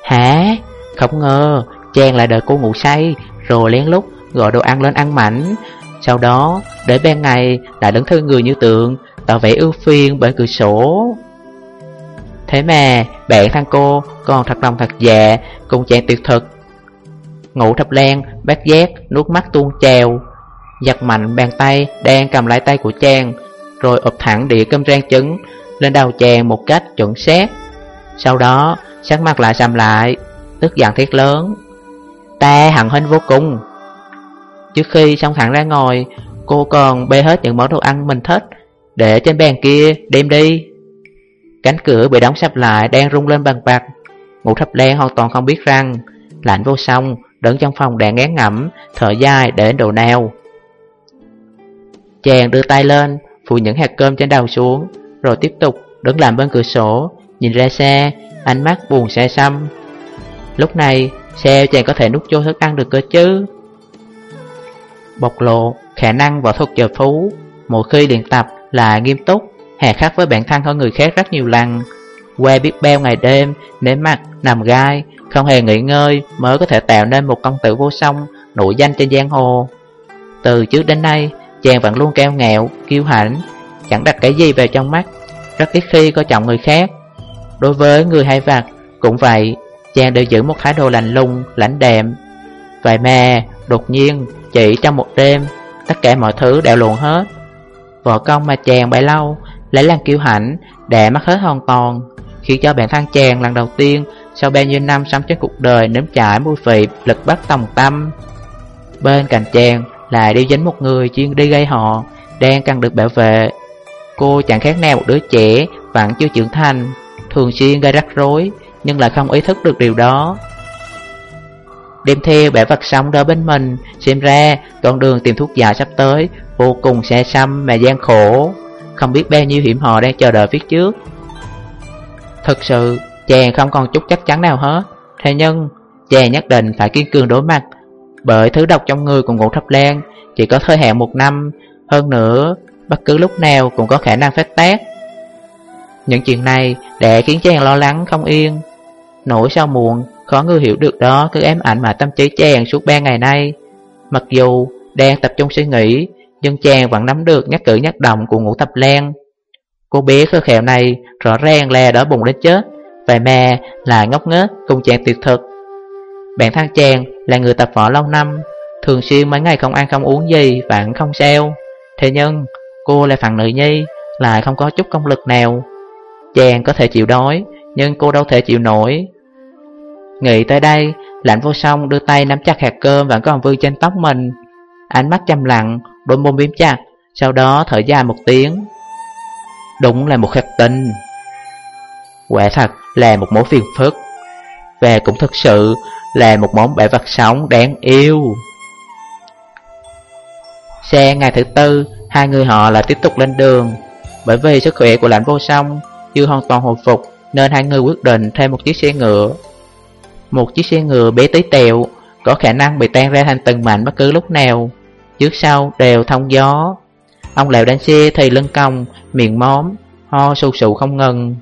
Speaker 1: Hả? Không ngờ Chàng lại đợi cô ngủ say Rồi lén lút gọi đồ ăn lên ăn mảnh. Sau đó để ban ngày lại đứng thư người như tượng Tỏ vẻ ưu phiền bởi cửa sổ. Thế mà bạn thằng cô còn thật lòng thật dạ Cùng chàng tuyệt thực. Ngủ thập len bát giác, nuốt mắt tuôn trèo Giật mạnh bàn tay đang cầm lại tay của chàng Rồi ụp thẳng đĩa cơm rang trứng Lên đầu chàng một cách chuẩn xác. Sau đó sắc mặt lại sầm lại Tức giận thiết lớn. Ta hận hình vô cùng. Trước khi xong thẳng ra ngồi Cô còn bê hết những món đồ ăn mình thích Để trên bàn kia đem đi. Cánh cửa bị đóng sập lại Đang rung lên bằng bạc. Ngũ thập đen hoàn toàn không biết rằng Lạnh vô song Đứng trong phòng đang ngán ngẩm, Thở dài để đồ nào. Chàng đưa tay lên, Phủ những hạt cơm trên đầu xuống, Rồi tiếp tục đứng làm bên cửa sổ, Nhìn ra xe, Ánh mắt buồn xe xăm. Lúc này, xe chàng có thể nút vô thức ăn được cơ chứ? Bộc lộ khả năng võ thuật giờ phú, Mỗi khi luyện tập là nghiêm túc Hà khắc với bản thân hơn người khác rất nhiều lần. Que biết bao ngày đêm Nếm mặt, nằm gai Không hề nghỉ ngơi Mới có thể tạo nên một công tử vô song Nổi danh trên giang hồ. Từ trước đến nay Chàng vẫn luôn keo nghẹo, kiêu hãnh Chẳng đặt cái gì vào trong mắt Rất ít khi coi trọng người khác. Đối với người hay vặt Cũng vậy Chàng đều giữ một thái độ lạnh lùng, lãnh đạm. Vậy mà đột nhiên Chỉ trong một đêm Tất cả mọi thứ đều luồn hết. Võ công mà chàng bấy lâu Lấy Lan kiêu hãnh Đã mất hết hoàn toàn Khiến cho bản thân chàng lần đầu tiên Sau bao nhiêu năm sống trên cuộc đời Nếm trải mùi vị lực bắt tòng tâm. Bên cạnh chàng lại đi dính một người chuyên đi gây họ, Đang cần được bảo vệ. Cô chẳng khác nào một đứa trẻ Vẫn chưa trưởng thành, Thường xuyên gây rắc rối, Nhưng lại không ý thức được điều đó. Đem theo bẻ vật sống đó bên mình, Xem ra con đường tìm thuốc giả sắp tới Vô cùng xe xăm mà gian khổ. Không biết bao nhiêu hiểm hò đang chờ đợi phía trước. Thực sự, chàng không còn chút chắc chắn nào hết. Thế nhưng, chàng nhất định phải kiên cường đối mặt bởi thứ độc trong người của ngũ thập lan. Chỉ có thời hạn một năm, Hơn nữa, bất cứ lúc nào cũng có khả năng phát tác. Những chuyện này đã khiến chàng lo lắng không yên. Nỗi sao muộn, Khó người hiểu được đó cứ ém ảnh mà tâm trí chàng suốt ba ngày nay. Mặc dù đang tập trung suy nghĩ nhưng chàng vẫn nắm được nhắc cử nhắc động của ngũ thập len Cô bé khơ khẹo này rõ ràng là đỡ bụng đến chết Vậy mà là ngốc nghếch cùng chàng tuyệt thực. Bản thân chàng là người tập võ lâu năm, Thường xuyên mấy ngày không ăn không uống gì Vẫn không sao. Thế nhưng, cô là phần nữ nhi, Lại không có chút công lực nào. Chàng có thể chịu đói, Nhưng cô đâu thể chịu nổi. Nghĩ tới đây Lạnh vô song đưa tay nắm chặt hạt cơm Vẫn còn vương trên tóc mình. Ánh mắt chăm lặng Đôi môi biếm chặt Sau đó thở dài một tiếng Đúng là một khắc tinh Quả thật là một mối phiền phức Và cũng thực sự là một món bể vật sống đáng yêu. Xe ngày thứ tư, hai người họ lại tiếp tục lên đường. Bởi vì sức khỏe của lãnh vô song chưa hoàn toàn hồi phục, nên hai người quyết định thêm một chiếc xe ngựa. Một chiếc xe ngựa bé tí tẹo, có khả năng bị tan ra thành từng mảnh bất cứ lúc nào. Trước sau đều thông gió. Ông lèo đánh xe thì lưng cong, miệng móm, ho sù sụ không ngừng.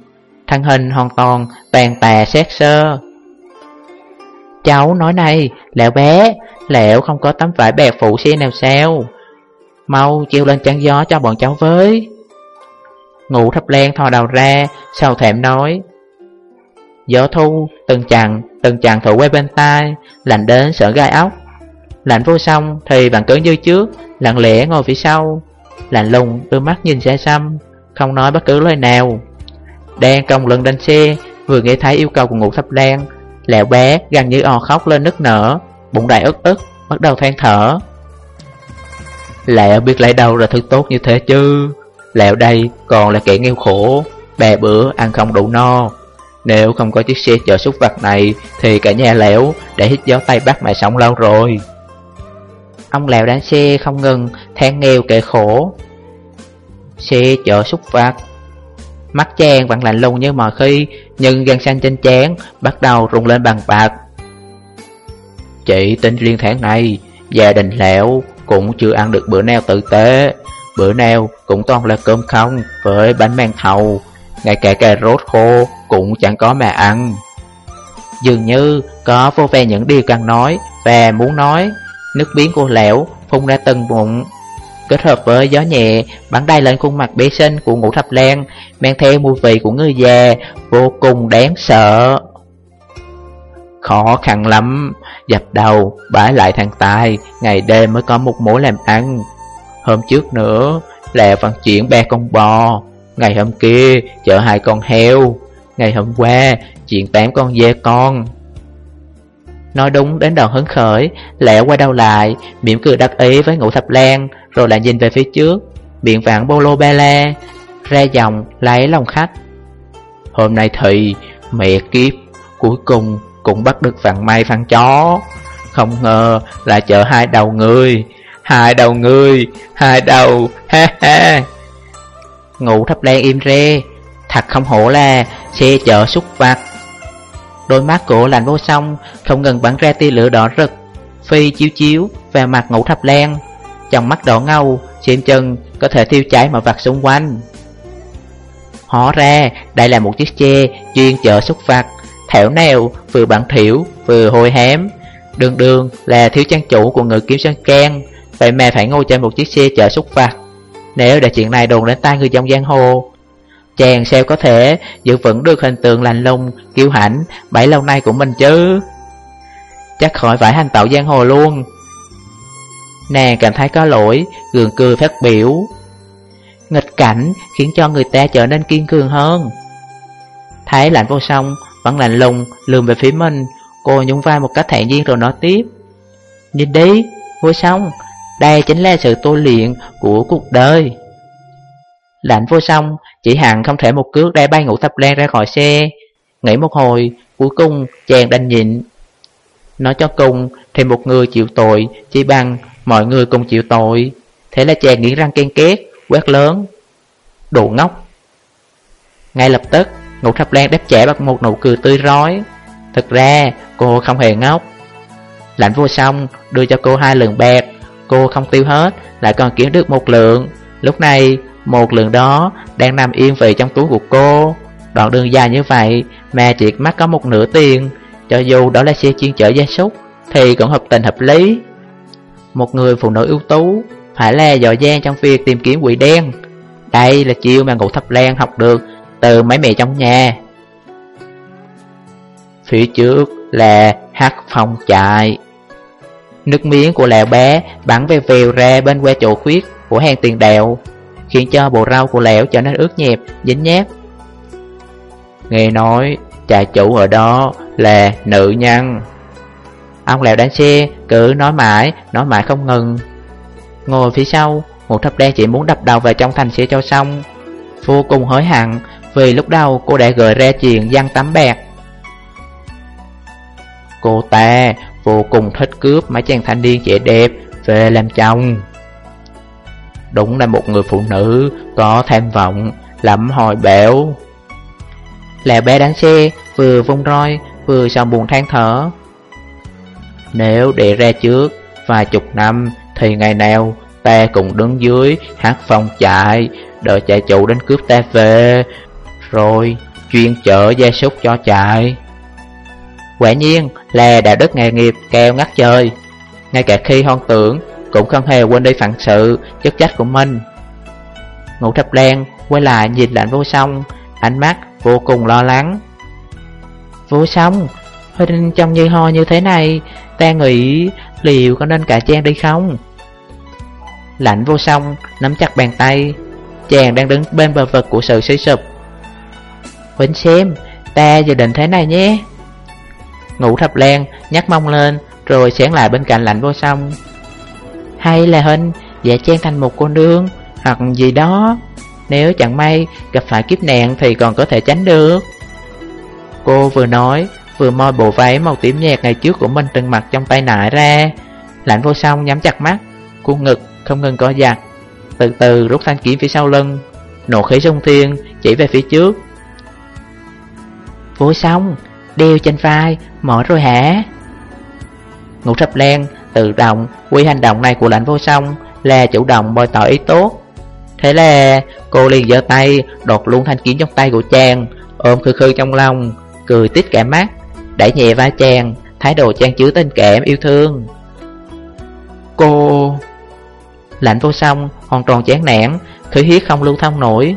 Speaker 1: Thân hình hoàn toàn tàn tà xét sơ. Cháu nói này, Lẹo bé, Lẹo không có tấm vải bẹt phụ xe nào sao Mau chiêu lên chắn gió cho bọn cháu với Ngủ thấp len thò đầu ra Sau thèm nói Gió thu từng chặng Từng chặng thổi quay bên tai Lạnh đến sợ gai ốc Lạnh vô song thì bạn cứ như trước Lặng lẽ ngồi phía sau. Lạnh lùng đưa mắt nhìn xe xăm Không nói bất cứ lời nào. Đang trong lưng lên xe Vừa nghe thấy yêu cầu của ngũ thập đen, Lẹo bé gần như ò khóc lên nức nở Bụng đại ức ức Bắt đầu than thở. Lẹo biết lấy đâu ra thứ tốt như thế chứ? Lẹo đây còn là kẻ nghèo khổ Bè bữa ăn không đủ no. Nếu không có chiếc xe chở súc vật này Thì cả nhà lẹo để hít gió tay bắt mà sống lâu rồi. Ông lèo đánh xe không ngừng, than nghèo kệ khổ. Xe chở xúc vật Mắt chàng vẫn lạnh lùng như mọi khi, Nhưng gan xanh trên chén Bắt đầu rung lên bằng bạc. Chị tính riêng tháng này, Gia đình lẹo cũng chưa ăn được bữa nào tử tế. Bữa nào cũng toàn là cơm không Với bánh mang thầu. Ngay cả cà rốt khô cũng chẳng có mà ăn. Dường như có vô vàng những điều cần nói Và muốn nói. Nước biến cô lẻo, phun ra từng bụng. Kết hợp với gió nhẹ, bắn đầy lên khuôn mặt bế sinh của ngũ thập lan, Mang theo mùi vị của người già, Vô cùng đáng sợ. Khó khăn lắm, Dập đầu bãi lại thằng tài, Ngày đêm mới có một mối làm ăn. Hôm trước nữa, là vận chuyển ba con bò, Ngày hôm kia, chở hai con heo. Ngày hôm qua chuyện tám con dê con. Nói đúng đến đầu hứng khởi, Lẹ qua đầu lại, Mỉm cười đắc ý với ngũ thập lan, Rồi lại nhìn về phía trước, Miệng vạn bô lô ba la Ra dòng lấy lòng khách. Hôm nay thì mẹ kiếp, Cuối cùng cũng bắt được vạn may phan chó. Không ngờ là chợ hai đầu người, Hai đầu người, Hai đầu ha ha Ngũ thập lan im re, Thật không hổ là xe chợ xúc vặt. Đôi mắt của lạnh vô song Không ngừng bắn ra tia lửa đỏ rực Phi chiếu chiếu và mặt ngũ thập len, Trong mắt đỏ ngầu Xem chân có thể thiêu cháy mọi vật xung quanh. Hóa ra đây là một chiếc xe chuyên chở xúc vật. Thẻo nào vừa bẩn thiểu vừa hôi hém Đường đường là thiếu trang chủ của người kiếm sơn can Vậy mà phải ngồi trên một chiếc xe chở xúc vật. Nếu để chuyện này đồn đến tay người trong giang hồ Chàng sao có thể giữ vững được hình tượng lành lùng, kiêu hãnh? Bảy lâu nay của mình chứ? Chắc khỏi phải hành tạo giang hồ luôn. Nàng cảm thấy có lỗi, gường cười phát biểu. Nghịch cảnh khiến cho người ta trở nên kiên cường hơn. Thấy lạnh vô song, vẫn lạnh lùng, lườm về phía mình. Cô nhún vai một cách thản nhiên rồi nói tiếp. Nhìn đi, vô song, đây chính là sự tu luyện của cuộc đời. Lạnh vô song, chỉ Hằng không thể một cước đá bay ngủ thập lan ra khỏi xe. Nghĩ một hồi, cuối cùng chàng đành nhịn. Nói cho cùng thì một người chịu tội Chỉ bằng mọi người cùng chịu tội. Thế là chàng nghiến răng ken két Quét lớn. Đồ ngốc. Ngay lập tức Ngũ thập lan đáp trả bằng một nụ cười tươi rói. Thực ra cô không hề ngốc. Lạnh vô song đưa cho cô hai lượng bạc. Cô không tiêu hết Lại còn kiếm được một lượng. Lúc này một lượng đó, đang nằm yên vị trong túi của cô. Đoạn đường dài như vậy mà chỉ mắc có một nửa tiền. Cho dù đó là xe chuyên chở gia súc, Thì cũng hợp tình hợp lý. Một người phụ nữ ưu tú, Phải là giỏi giang trong việc tìm kiếm quỷ đen. Đây là chiêu mà ngũ thập lan học được Từ mấy mẹ trong nhà. Phía trước là hắc phòng chạy Nước miếng của lão bé bắn về vèo ra bên que chỗ khuyết của hàng tiền đèo Khiến cho bộ rau của lẻo trở nên ướt nhẹp, dính nhép. Nghe nói trà chủ ở đó là nữ nhân. Ông lẻo đánh xe cứ nói mãi, nói mãi không ngừng. Ngồi phía sau, một thập đen chỉ muốn đập đầu vào trong thành xe cho xong. Vô cùng hối hận vì lúc đầu cô đã gợi ra chuyện gian tắm bẹt. Cô ta vô cùng thích cướp mấy chàng thanh niên trẻ đẹp về làm chồng. Đúng là một người phụ nữ có tham vọng, lắm hồi bẻo. Là bé đánh xe, vừa vung roi, vừa xong buồn than thở. Nếu để ra trước vài chục năm thì ngày nào ta cũng đứng dưới hát phong chạy Đợi chạy chủ đến cướp ta về Rồi chuyên chở gia súc cho chạy Quả nhiên là đạo đức nghề nghiệp cao ngắt trời. Ngay cả khi hoang tưởng cũng không hề quên đi phận sự, chức trách của mình. Ngũ thập lan quay lại nhìn lạnh vô song Ánh mắt vô cùng lo lắng. Vô song Huynh trông như ho như thế này Ta nghĩ liệu có nên cả Trang đi không? Lạnh vô song Nắm chặt bàn tay Chàng đang đứng bên bờ vực của sự suy sụp. Huynh xem Ta dự định thế này nhé. Ngủ thập lan nhắc mông lên Rồi sáng lại bên cạnh lạnh vô song. Hay là hình Giả trang thành một cô nương Hoặc gì đó. Nếu chẳng may gặp phải kiếp nạn Thì còn có thể tránh được. Cô vừa nói, Vừa moi bộ váy màu tím nhạt ngày trước của mình từng mặc trong tay nải ra. Lạnh vô song nhắm chặt mắt Cuốn ngực không ngừng co giật Từ từ rút thanh kiếm phía sau lưng nổ khí sông thiên chỉ về phía trước. Vô song, Đeo trên vai, Mở rồi hả? Ngũ thập len tự động Quy hành động này của lạnh vô song Là chủ động bồi tỏ ý tốt. Thế là cô liền giơ tay Đột luôn thanh kiếm trong tay của chàng Ôm khư khư trong lòng Cười tít cả mắt Đẩy nhẹ vai chàng Thái độ trang chứa tình cảm yêu thương. Cô... Lạnh vô song hoàn toàn chán nản Khởi hiết không lưu thông nổi.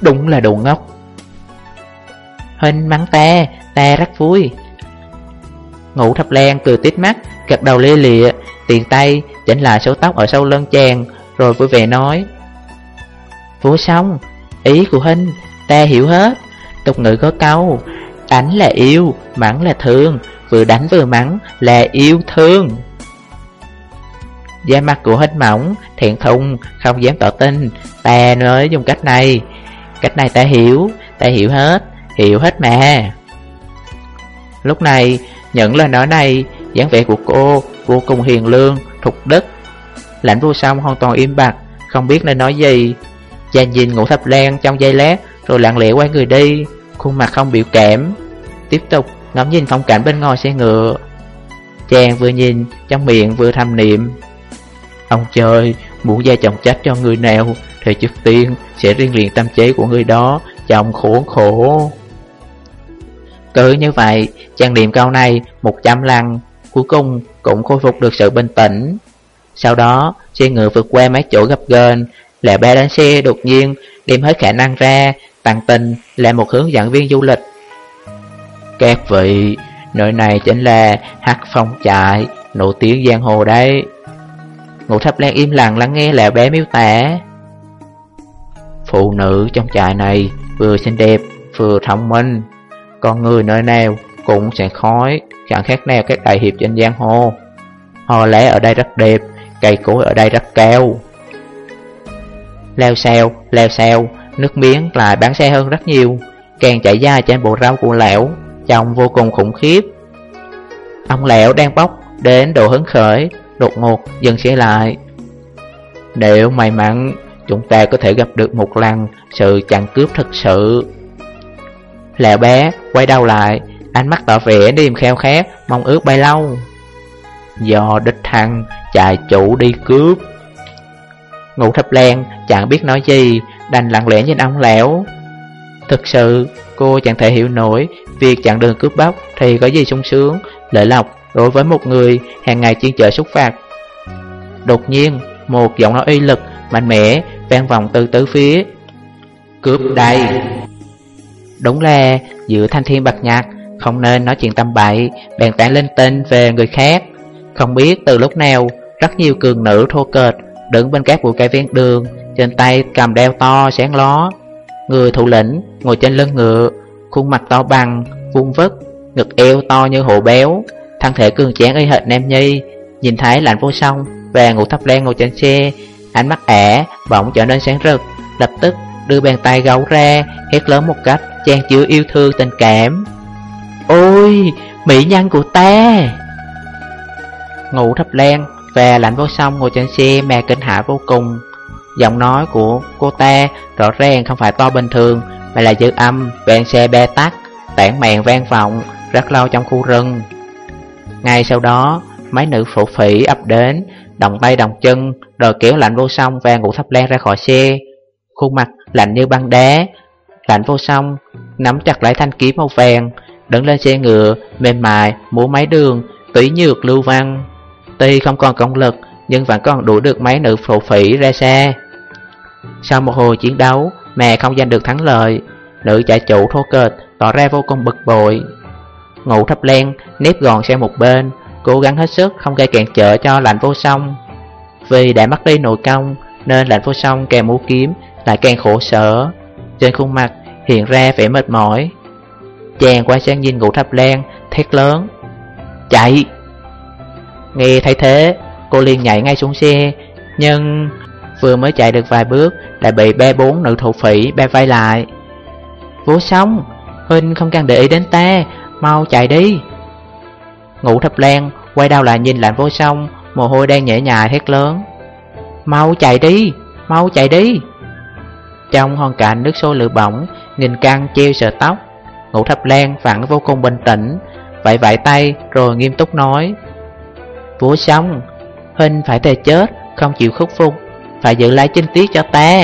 Speaker 1: Đúng là đồ ngốc. Huynh mắng ta, ta rất vui Ngủ thập lan cười tít mắt Gật đầu lia lịa Tiền tay chỉnh lại số tóc ở sau lưng chàng Rồi vui vẻ nói. Vô song Ý của hinh ta hiểu hết. Tục ngữ có câu Đánh là yêu, mắng là thương Vừa đánh vừa mắng là yêu thương. Da mặt của hinh mỏng, thiện thùng, không dám tỏ tin. Ta nói dùng cách này Cách này ta hiểu, ta hiểu hết Hiểu hết mà. Lúc này những lời nói này, dáng vẻ của cô vô cùng hiền lương, Thục đức. Lãnh vô song hoàn toàn im bặt, Không biết nên nói gì. Chàng nhìn ngủ thập lan trong giây lát, Rồi lặng lẽ quay người đi, Khuôn mặt không biểu cảm. Tiếp tục ngắm nhìn phong cảnh bên ngoài xe ngựa. Chàng vừa nhìn, Trong miệng vừa thầm niệm. Ông trời, muốn gia chồng trách cho người nào, Thì trước tiên sẽ riêng liền tâm chế của người đó Chồng khổ khổ cứ như vậy, trang điểm câu này 100 lần, cuối cùng cũng khôi phục được sự bình tĩnh. Sau đó, xe ngựa vượt qua mấy chỗ gập ghềnh, lẹ ba đánh xe đột nhiên đem hết khả năng ra, tàng tình là một hướng dẫn viên du lịch. Các vị, nơi này chính là Hắc Phong Trại, nổi tiếng giang hồ đấy. Ngũ thập lan im lặng lắng nghe lẹ bé miêu tả. Phụ nữ trong trại này vừa xinh đẹp, vừa thông minh, con người nơi nào cũng sẽ khói Chẳng khác nào các đại hiệp trên giang hồ. Hò lẽ ở đây rất đẹp Cây cối ở đây rất cao. Leo xeo, leo xeo Nước miếng lại bán xe hơn rất nhiều Càng chạy dài trên bộ rau của lão Trông vô cùng khủng khiếp. Ông lão đang bóc Đến độ hứng khởi Đột ngột dừng xe lại. Nếu may mắn Chúng ta có thể gặp được một lần Sự chặn cướp thật sự lẹo bé, quay đầu lại. Ánh mắt tỏ vẻ niềm kheo khát, Mong ước bay lâu. Do đích thăng chạy chủ đi cướp. Ngũ thập len chẳng biết nói gì, Đành lặng lẽ nhìn ông lẹo Thực sự, cô chẳng thể hiểu nổi, Việc chặn đường cướp bóc Thì có gì sung sướng, Lợi lộc đối với một người hàng ngày chuyên chở xúc phạt. Đột nhiên, Một giọng nói uy lực, mạnh mẽ, vang vọng từ tứ phía. Cướp đây. Đúng là giữa thanh thiên bạch nhạc Không nên nói chuyện tâm bậy Bèn tán lên tên về người khác. Không biết từ lúc nào Rất nhiều cường nữ thô kệch Đứng bên các bụi cây ven đường Trên tay cầm đeo to sáng ló. Người thủ lĩnh ngồi trên lưng ngựa Khuôn mặt to bằng, vuông vức Ngực eo to như hổ béo Thân thể cường tráng y hệt Nam Nhi. Nhìn thấy lạnh vô song Và ngủ thấp len ngồi trên xe Ánh mắt ẻ bỗng trở nên sáng rực Lập tức đưa bàn tay gấu ra Hét lớn một cách chàng chứa yêu thương tình cảm. Ôi, mỹ nhân của ta. Ngủ thập len và lạnh vô song ngồi trên xe mè kinh hãi vô cùng. Giọng nói của cô ta rõ ràng không phải to bình thường Mà là dư âm, vang xe bê tắc, tản màn vang vọng rất lâu trong khu rừng. Ngay sau đó, mấy nữ phụ phỉ ập đến động tay đồng chân, rồi kéo lạnh vô song và ngủ thắp len ra khỏi xe. Khuôn mặt lạnh như băng đá Lạnh vô song, nắm chặt lấy thanh kiếm màu vàng, đứng lên xe ngựa, mềm mại, múa máy đường, túy nhược lưu văn. Tuy không còn công lực, nhưng vẫn còn đủ được mấy nữ phổ phỉ ra xe Sau một hồi chiến đấu, mẹ không giành được thắng lợi, nữ chạy chủ thô kệch tỏ ra vô cùng bực bội. Ngủ thấp len, nếp gòn sang một bên, cố gắng hết sức không gây cản trở cho lạnh vô song. Vì đã mất đi nội công, nên lạnh vô song càng mũ kiếm lại càng khổ sở. Trên khuôn mặt hiện ra vẻ mệt mỏi. Chàng quay sang nhìn ngủ thập lan, thét lớn. Chạy! Nghe thấy thế, cô liền nhảy ngay xuống xe, nhưng vừa mới chạy được vài bước đã bị ba bốn nữ thủ phỉ ba vai lại. Vô sóng Huynh không cần để ý đến ta, mau chạy đi. Ngủ thập lan quay đầu lại nhìn lạnh vô song, mồ hôi đang nhễ nhại hét lớn. Mau chạy đi, mau chạy đi. Trong hoàn cảnh nước sôi lửa bỏng, nghìn căng treo sờ tóc, ngũ thập lan vẫn vô cùng bình tĩnh, vẫy vẫy tay rồi nghiêm túc nói. Vua sống Huynh phải thề chết, không chịu khúc phục, phải giữ lại chinh tiết cho ta.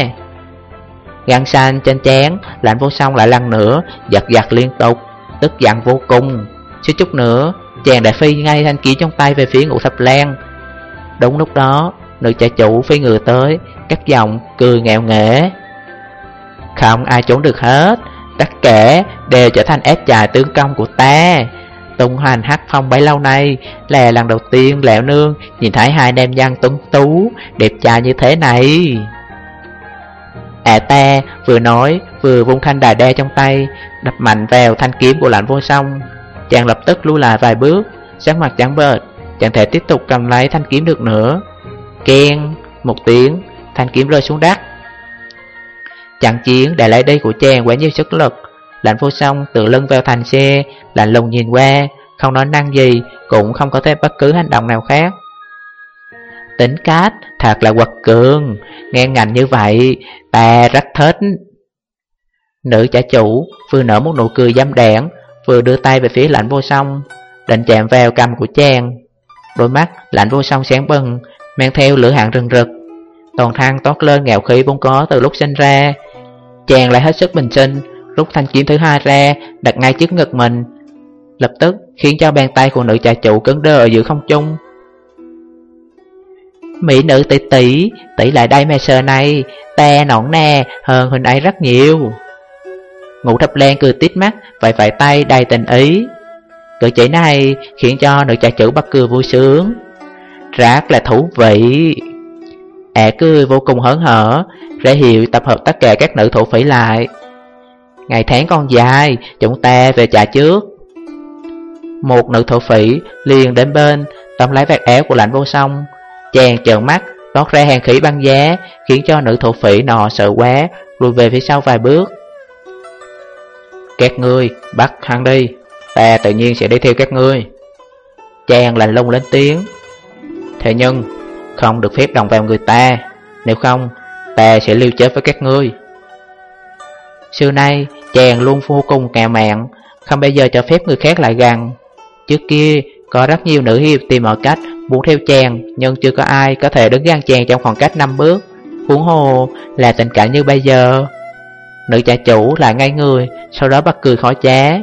Speaker 1: Găng xanh trên chén, lạnh vô song lại lần nữa, giật giật liên tục, tức giận vô cùng. Chứ chút nữa, chàng đã phi ngay thanh kiếm trong tay về phía ngũ thập lan. Đúng lúc đó, nữ trại chủ phi người tới, cắt giọng, cười nghèo nghễ. Không ai trốn được hết, tất cả đều trở thành ép chài tướng công của ta. Tung hoành hát phong bấy lâu nay là lần đầu tiên lẹo nương nhìn thấy hai nam nhân tuấn tú, đẹp trai như thế này. À ta vừa nói vừa vung thanh đài đe trong tay Đập mạnh vào thanh kiếm của lạnh vô song Chàng lập tức lui lại vài bước Sắc mặt trắng bệch Chẳng thể tiếp tục cầm lấy thanh kiếm được nữa Ken Một tiếng Thanh kiếm rơi xuống đất Trận chiến đã lấy đi của chàng quá nhiều sức lực. Lạnh vô song tự lưng vào thành xe, Lạnh lùng nhìn qua, Không nói năng gì, Cũng không có thêm bất cứ hành động nào khác. Tính cách thật là quật cường, Nghe ngành như vậy, Ta rất thích. Nữ trả chủ vừa nở một nụ cười dâm đảng, Vừa đưa tay về phía lạnh vô song, Định chạm vào cầm của chàng Đôi mắt lạnh vô song sáng bừng, Mang theo lửa hạng rừng rực. Toàn thân toát lên ngạo khí vốn có từ lúc sinh ra Chàng lại hết sức bình sinh Rút thanh kiếm thứ hai ra Đặt ngay trước ngực mình Lập tức khiến cho bàn tay của nữ trà chủ cứng đơ ở giữa không trung Mỹ nữ tỷ tỷ, tỷ lại đây mè sờ này, ta nõn nè, hơn hình ấy rất nhiều. Ngũ thập len cười tít mắt, Vậy vẫy tay đầy tình ý. Cử chỉ này khiến cho nữ trà chủ bắt cười vui sướng. Rất là thú vị. Ả cười vô cùng hớn hở, ra hiệu tập hợp tất cả các nữ thủ phỉ lại. Ngày tháng còn dài, chúng ta về trả trước. Một nữ thủ phỉ liền đến bên, tóm lấy vạt áo của lãnh vô song, Chàng trợn mắt, toát ra hàng khí băng giá, khiến cho nữ thổ phỉ nọ sợ quá, lùi về phía sau vài bước. Các ngươi, bắt hắn đi, ta tự nhiên sẽ đi theo các ngươi. Chàng lạnh lùng lên tiếng. Thế nhưng, không được phép đồng vào người ta, nếu không, ta sẽ lưu chết với các ngươi. Xưa nay, chàng luôn vô cùng kẹo mạn, không bao giờ cho phép người khác lại gần. Trước kia, có rất nhiều nữ hiệp tìm mọi cách muốn theo chàng Nhưng chưa có ai có thể đứng ngăn chàng trong khoảng cách 5 bước. Huống hồ là tình cảnh như bây giờ. Nữ cha chủ lại ngay người Sau đó bắt cười khó chá.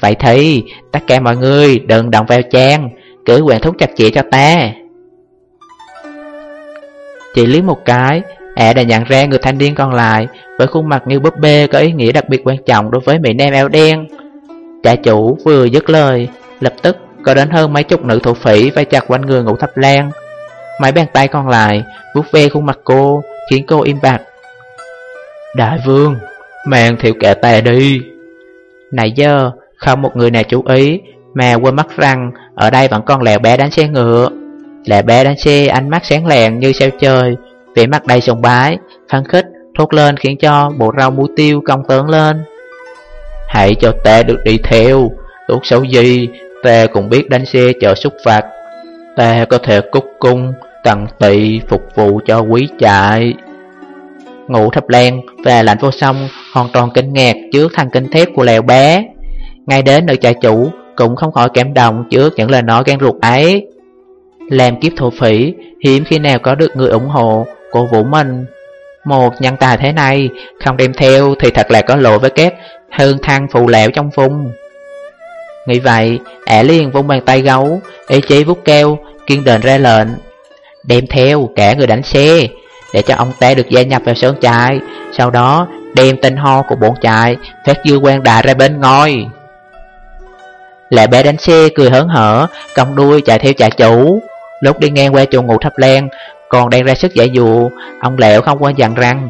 Speaker 1: Vậy thì tất cả mọi người đừng động vào chàng Cứ quản thúc chặt chẽ cho ta. Chỉ liếc một cái, ẻ đã nhận ra người thanh niên còn lại Với khuôn mặt như búp bê có ý nghĩa đặc biệt quan trọng đối với mỹ nam áo đen. Cha chủ vừa dứt lời, Lập tức có đến hơn mấy chục nữ thủ phỉ vây chặt quanh người ngũ thập lan. Mấy bàn tay còn lại vuốt ve khuôn mặt cô, Khiến cô im bặt. Đại vương, Mang thiệu kẻ tè đi. Nãy giờ, không một người nào chú ý, Mà quên mất rằng Ở đây vẫn còn lèo bé đánh xe ngựa. Lẹ bé đánh xe ánh mắt sáng lèn như sao trời. Vẻ mặt đầy sùng bái, Phấn khích, thốt lên khiến cho bộ rau muối tiêu cong tướng lên. Hãy cho ta được đi theo Tốt xấu gì Ta cũng biết đánh xe chở xúc phạt Ta có thể cúc cung, tận tị phục vụ cho quý trại. Ngũ thập len và lạnh vô song, Hoàn toàn kinh ngạc trước thằng kinh thép của lèo bé. Ngay đến nơi trại chủ, Cũng không khỏi cảm động trước những lời nói gan ruột ấy. Làm kiếp thổ phỉ Hiếm khi nào có được người ủng hộ cổ Vũ mình Một nhân tài thế này Không đem theo thì thật là có lỗi với kết Hương thăng phụ lẹo trong vùng Nghĩ vậy, ả liền vung bàn tay gấu, ý chí vút keo, kiên định ra lệnh. Đem theo cả người đánh xe, để cho ông ta được gia nhập vào sơn trại, sau đó đem tên ho của bọn trại phát dư quan đà ra bên ngôi. Lệ bé đánh xe cười hớn hở, cong đuôi chạy theo trại chủ. Lúc đi ngang qua chuồng ngủ thắp lan, còn đang ra sức giải dụ, ông Lẹo không quên dặn răng.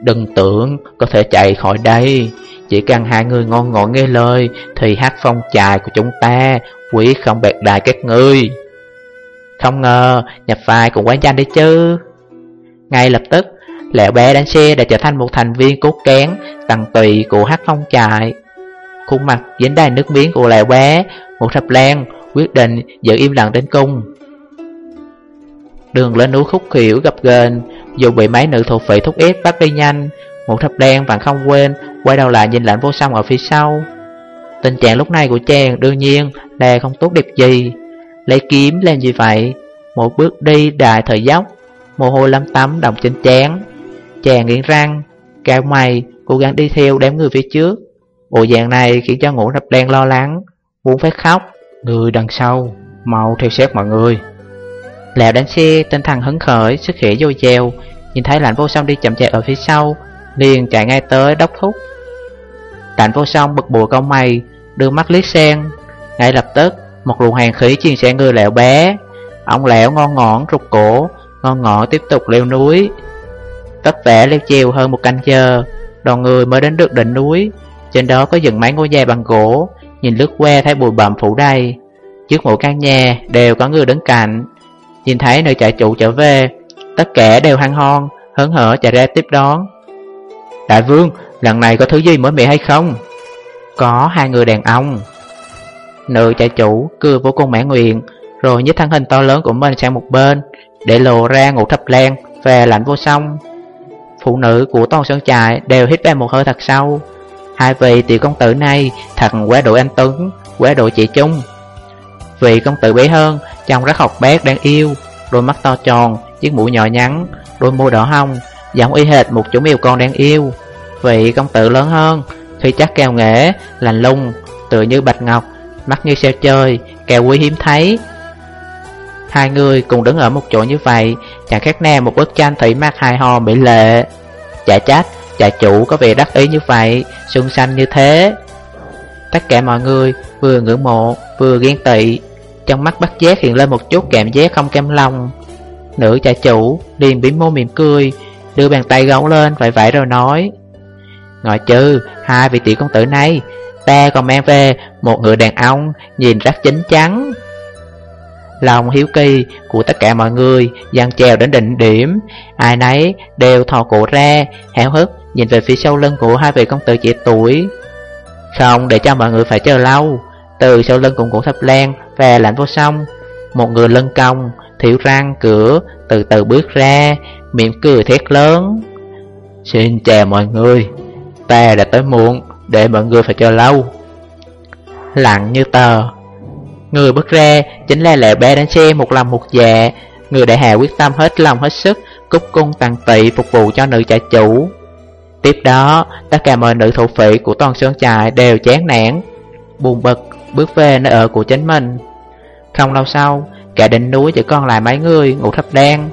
Speaker 1: Đừng tưởng có thể chạy khỏi đây, chỉ cần hai người ngon ngọt nghe lời thì hát phong trài của chúng ta quý không bạc đại các ngươi. Không ngờ nhập vai cũng quá nhanh đấy chứ. Ngay lập tức, Lẹo bé đánh xe đã trở thành một thành viên cốt kén, tầng tùy của hát phong trại. Khuôn mặt dính đầy nước miếng của lẹo bé, một thập lan quyết định giữ im lặng đến cung. Đường lên núi khúc khỉu gặp gần, dù bị mấy nữ thuộc vị thúc ép bắt đi nhanh, một thập đen vẫn không quên quay đầu lại nhìn lạnh vô song ở phía sau. Tình trạng lúc này của chàng đương nhiên là không tốt đẹp gì. Lấy kiếm làm gì vậy? Một bước đi đại thời dốc, mồ hôi lắm tắm đồng trên chán. Chàng nghiến răng, cao mày, cố gắng đi theo đám người phía trước. Bộ dạng này khiến cho ngũ thập đen lo lắng, muốn phải khóc. Người đằng sau, mau theo xét mọi người. Lẹo đánh xe, tinh thần hứng khởi, sức khỏe dồi dào, nhìn thấy lạnh vô song đi chậm chạp ở phía sau, liền chạy ngay tới đốc thúc. Lạnh vô song bực bùa công mày, đưa mắt liếc sen, ngay lập tức một luồng hàng khí truyền sang người lẹo bé. Ông lẹo ngon ngọn rụt cổ, ngon ngọn tiếp tục leo núi. Tất vẻ leo chiều hơn một canh giờ, đoàn người mới đến được đỉnh núi. Trên đó có dựng mấy ngôi nhà bằng gỗ, nhìn lướt qua thấy bụi bặm phủ đầy. Trước mỗi căn nhà đều có người đứng cạnh. Nhìn thấy nơi trại chủ trở về, tất cả đều hăng hon, hớn hở chạy ra tiếp đón. Đại vương, lần này có thứ gì mới mẻ hay không? Có hai người đàn ông. Nữ trại chủ cười vô cùng mãn nguyện, rồi nhích thân hình to lớn của mình sang một bên, để lộ ra ngủ thập len và lạnh vô song. Phụ nữ của toàn sơn trại đều hít vào một hơi thật sâu. Hai vị tiểu công tử này thật quá độ anh Tuấn, quá độ chị trung Vị công tử bé hơn, trông rất học bét đáng yêu, đôi mắt to tròn, chiếc mũi nhỏ nhắn, đôi môi đỏ hồng, giống y hệt một chú mèo con đáng yêu. Vị công tử lớn hơn, khi chắc keo nghệ, lành lung, tựa như bạch ngọc, mắt như sao chơi, kèo quý hiếm thấy. Hai người cùng đứng ở một chỗ như vậy, chẳng khác nào một bức tranh thủy mắt hài hò mỹ lệ. Chả trách, chả chủ có vẻ đắc ý như vậy Xuân xanh như thế Tất cả mọi người vừa ngưỡng mộ Vừa ghen tị trong mắt bắt giác hiện lên một chút cảm giác không cam lòng. Nữ trà chủ liền biến môi mỉm cười, Đưa bàn tay gấu lên, vẫy vẫy rồi nói Ngồi trừ hai vị tiểu công tử này, Ta còn mang về một người đàn ông Nhìn rất chính chắn. Lòng hiếu kỳ của tất cả mọi người dần trèo đến đỉnh điểm. Ai nấy đều thò cổ ra Hẻo hức Nhìn về phía sau lưng của hai vị công tử trẻ tuổi. Không để cho mọi người phải chờ lâu, Từ sau lưng của cổ thập lan và lạnh vô song. Một người lân công Thiểu răng cửa Từ từ bước ra Miệng cười thét lớn. Xin chào mọi người Ta đã tới muộn Để mọi người phải chờ lâu. Lặng như tờ. Người bước ra chính là lệ bé đánh xe một lòng một dạ. Người đại hạ quyết tâm hết lòng hết sức Cúc cung tặng tị phục vụ cho nữ trại chủ. Tiếp đó, tất cả mọi nữ thủ phỉ của toàn sơn trại đều chán nản, buồn bực, bước về nơi ở của chính mình. Không lâu sau, cả đỉnh núi chỉ còn lại mấy người ngủ thấp đen.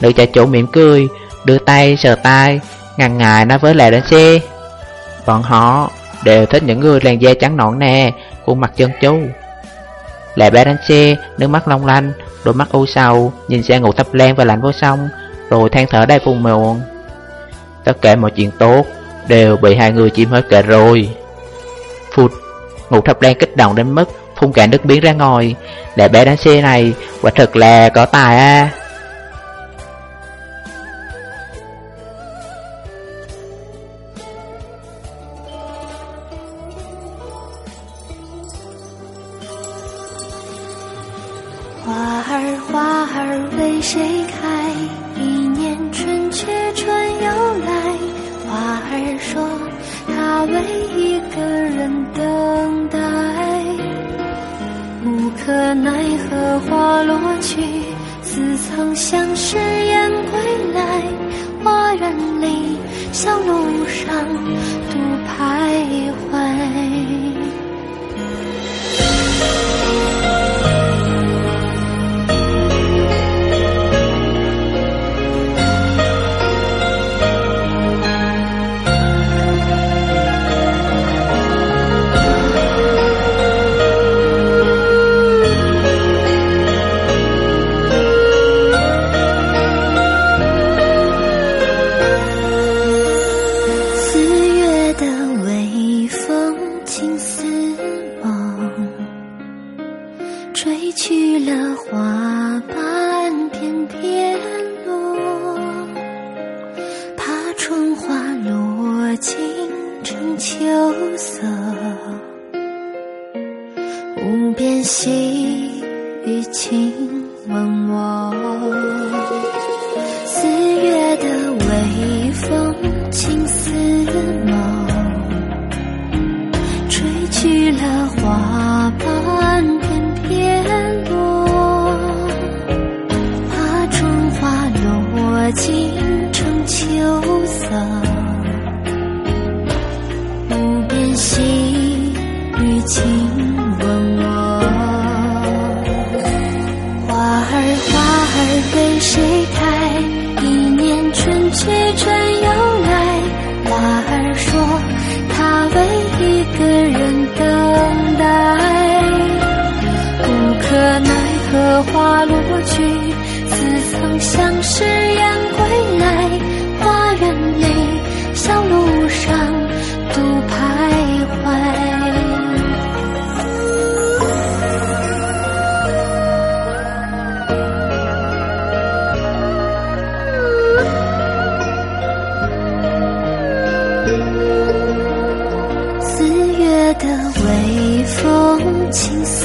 Speaker 1: Nữ trại chủ mỉm cười, đưa tay sờ tay, ngần ngại nói với lệ đến xe. Bọn họ đều thích những người làn da trắng nõn nè, khuôn mặt chân chú. Lệ bé đánh xe, nước mắt long lanh, đôi mắt u sầu, nhìn xe ngủ thấp len và lạnh vô song, rồi than thở đầy vùng muộn. Tất cả mọi chuyện tốt Đều bị hai người chiếm hết cả rồi Phụt ngủ thập đen kích động đến mức khung cả nước biến ra ngồi. Để bé đánh xe này, Quả thật là có tài à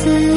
Speaker 2: see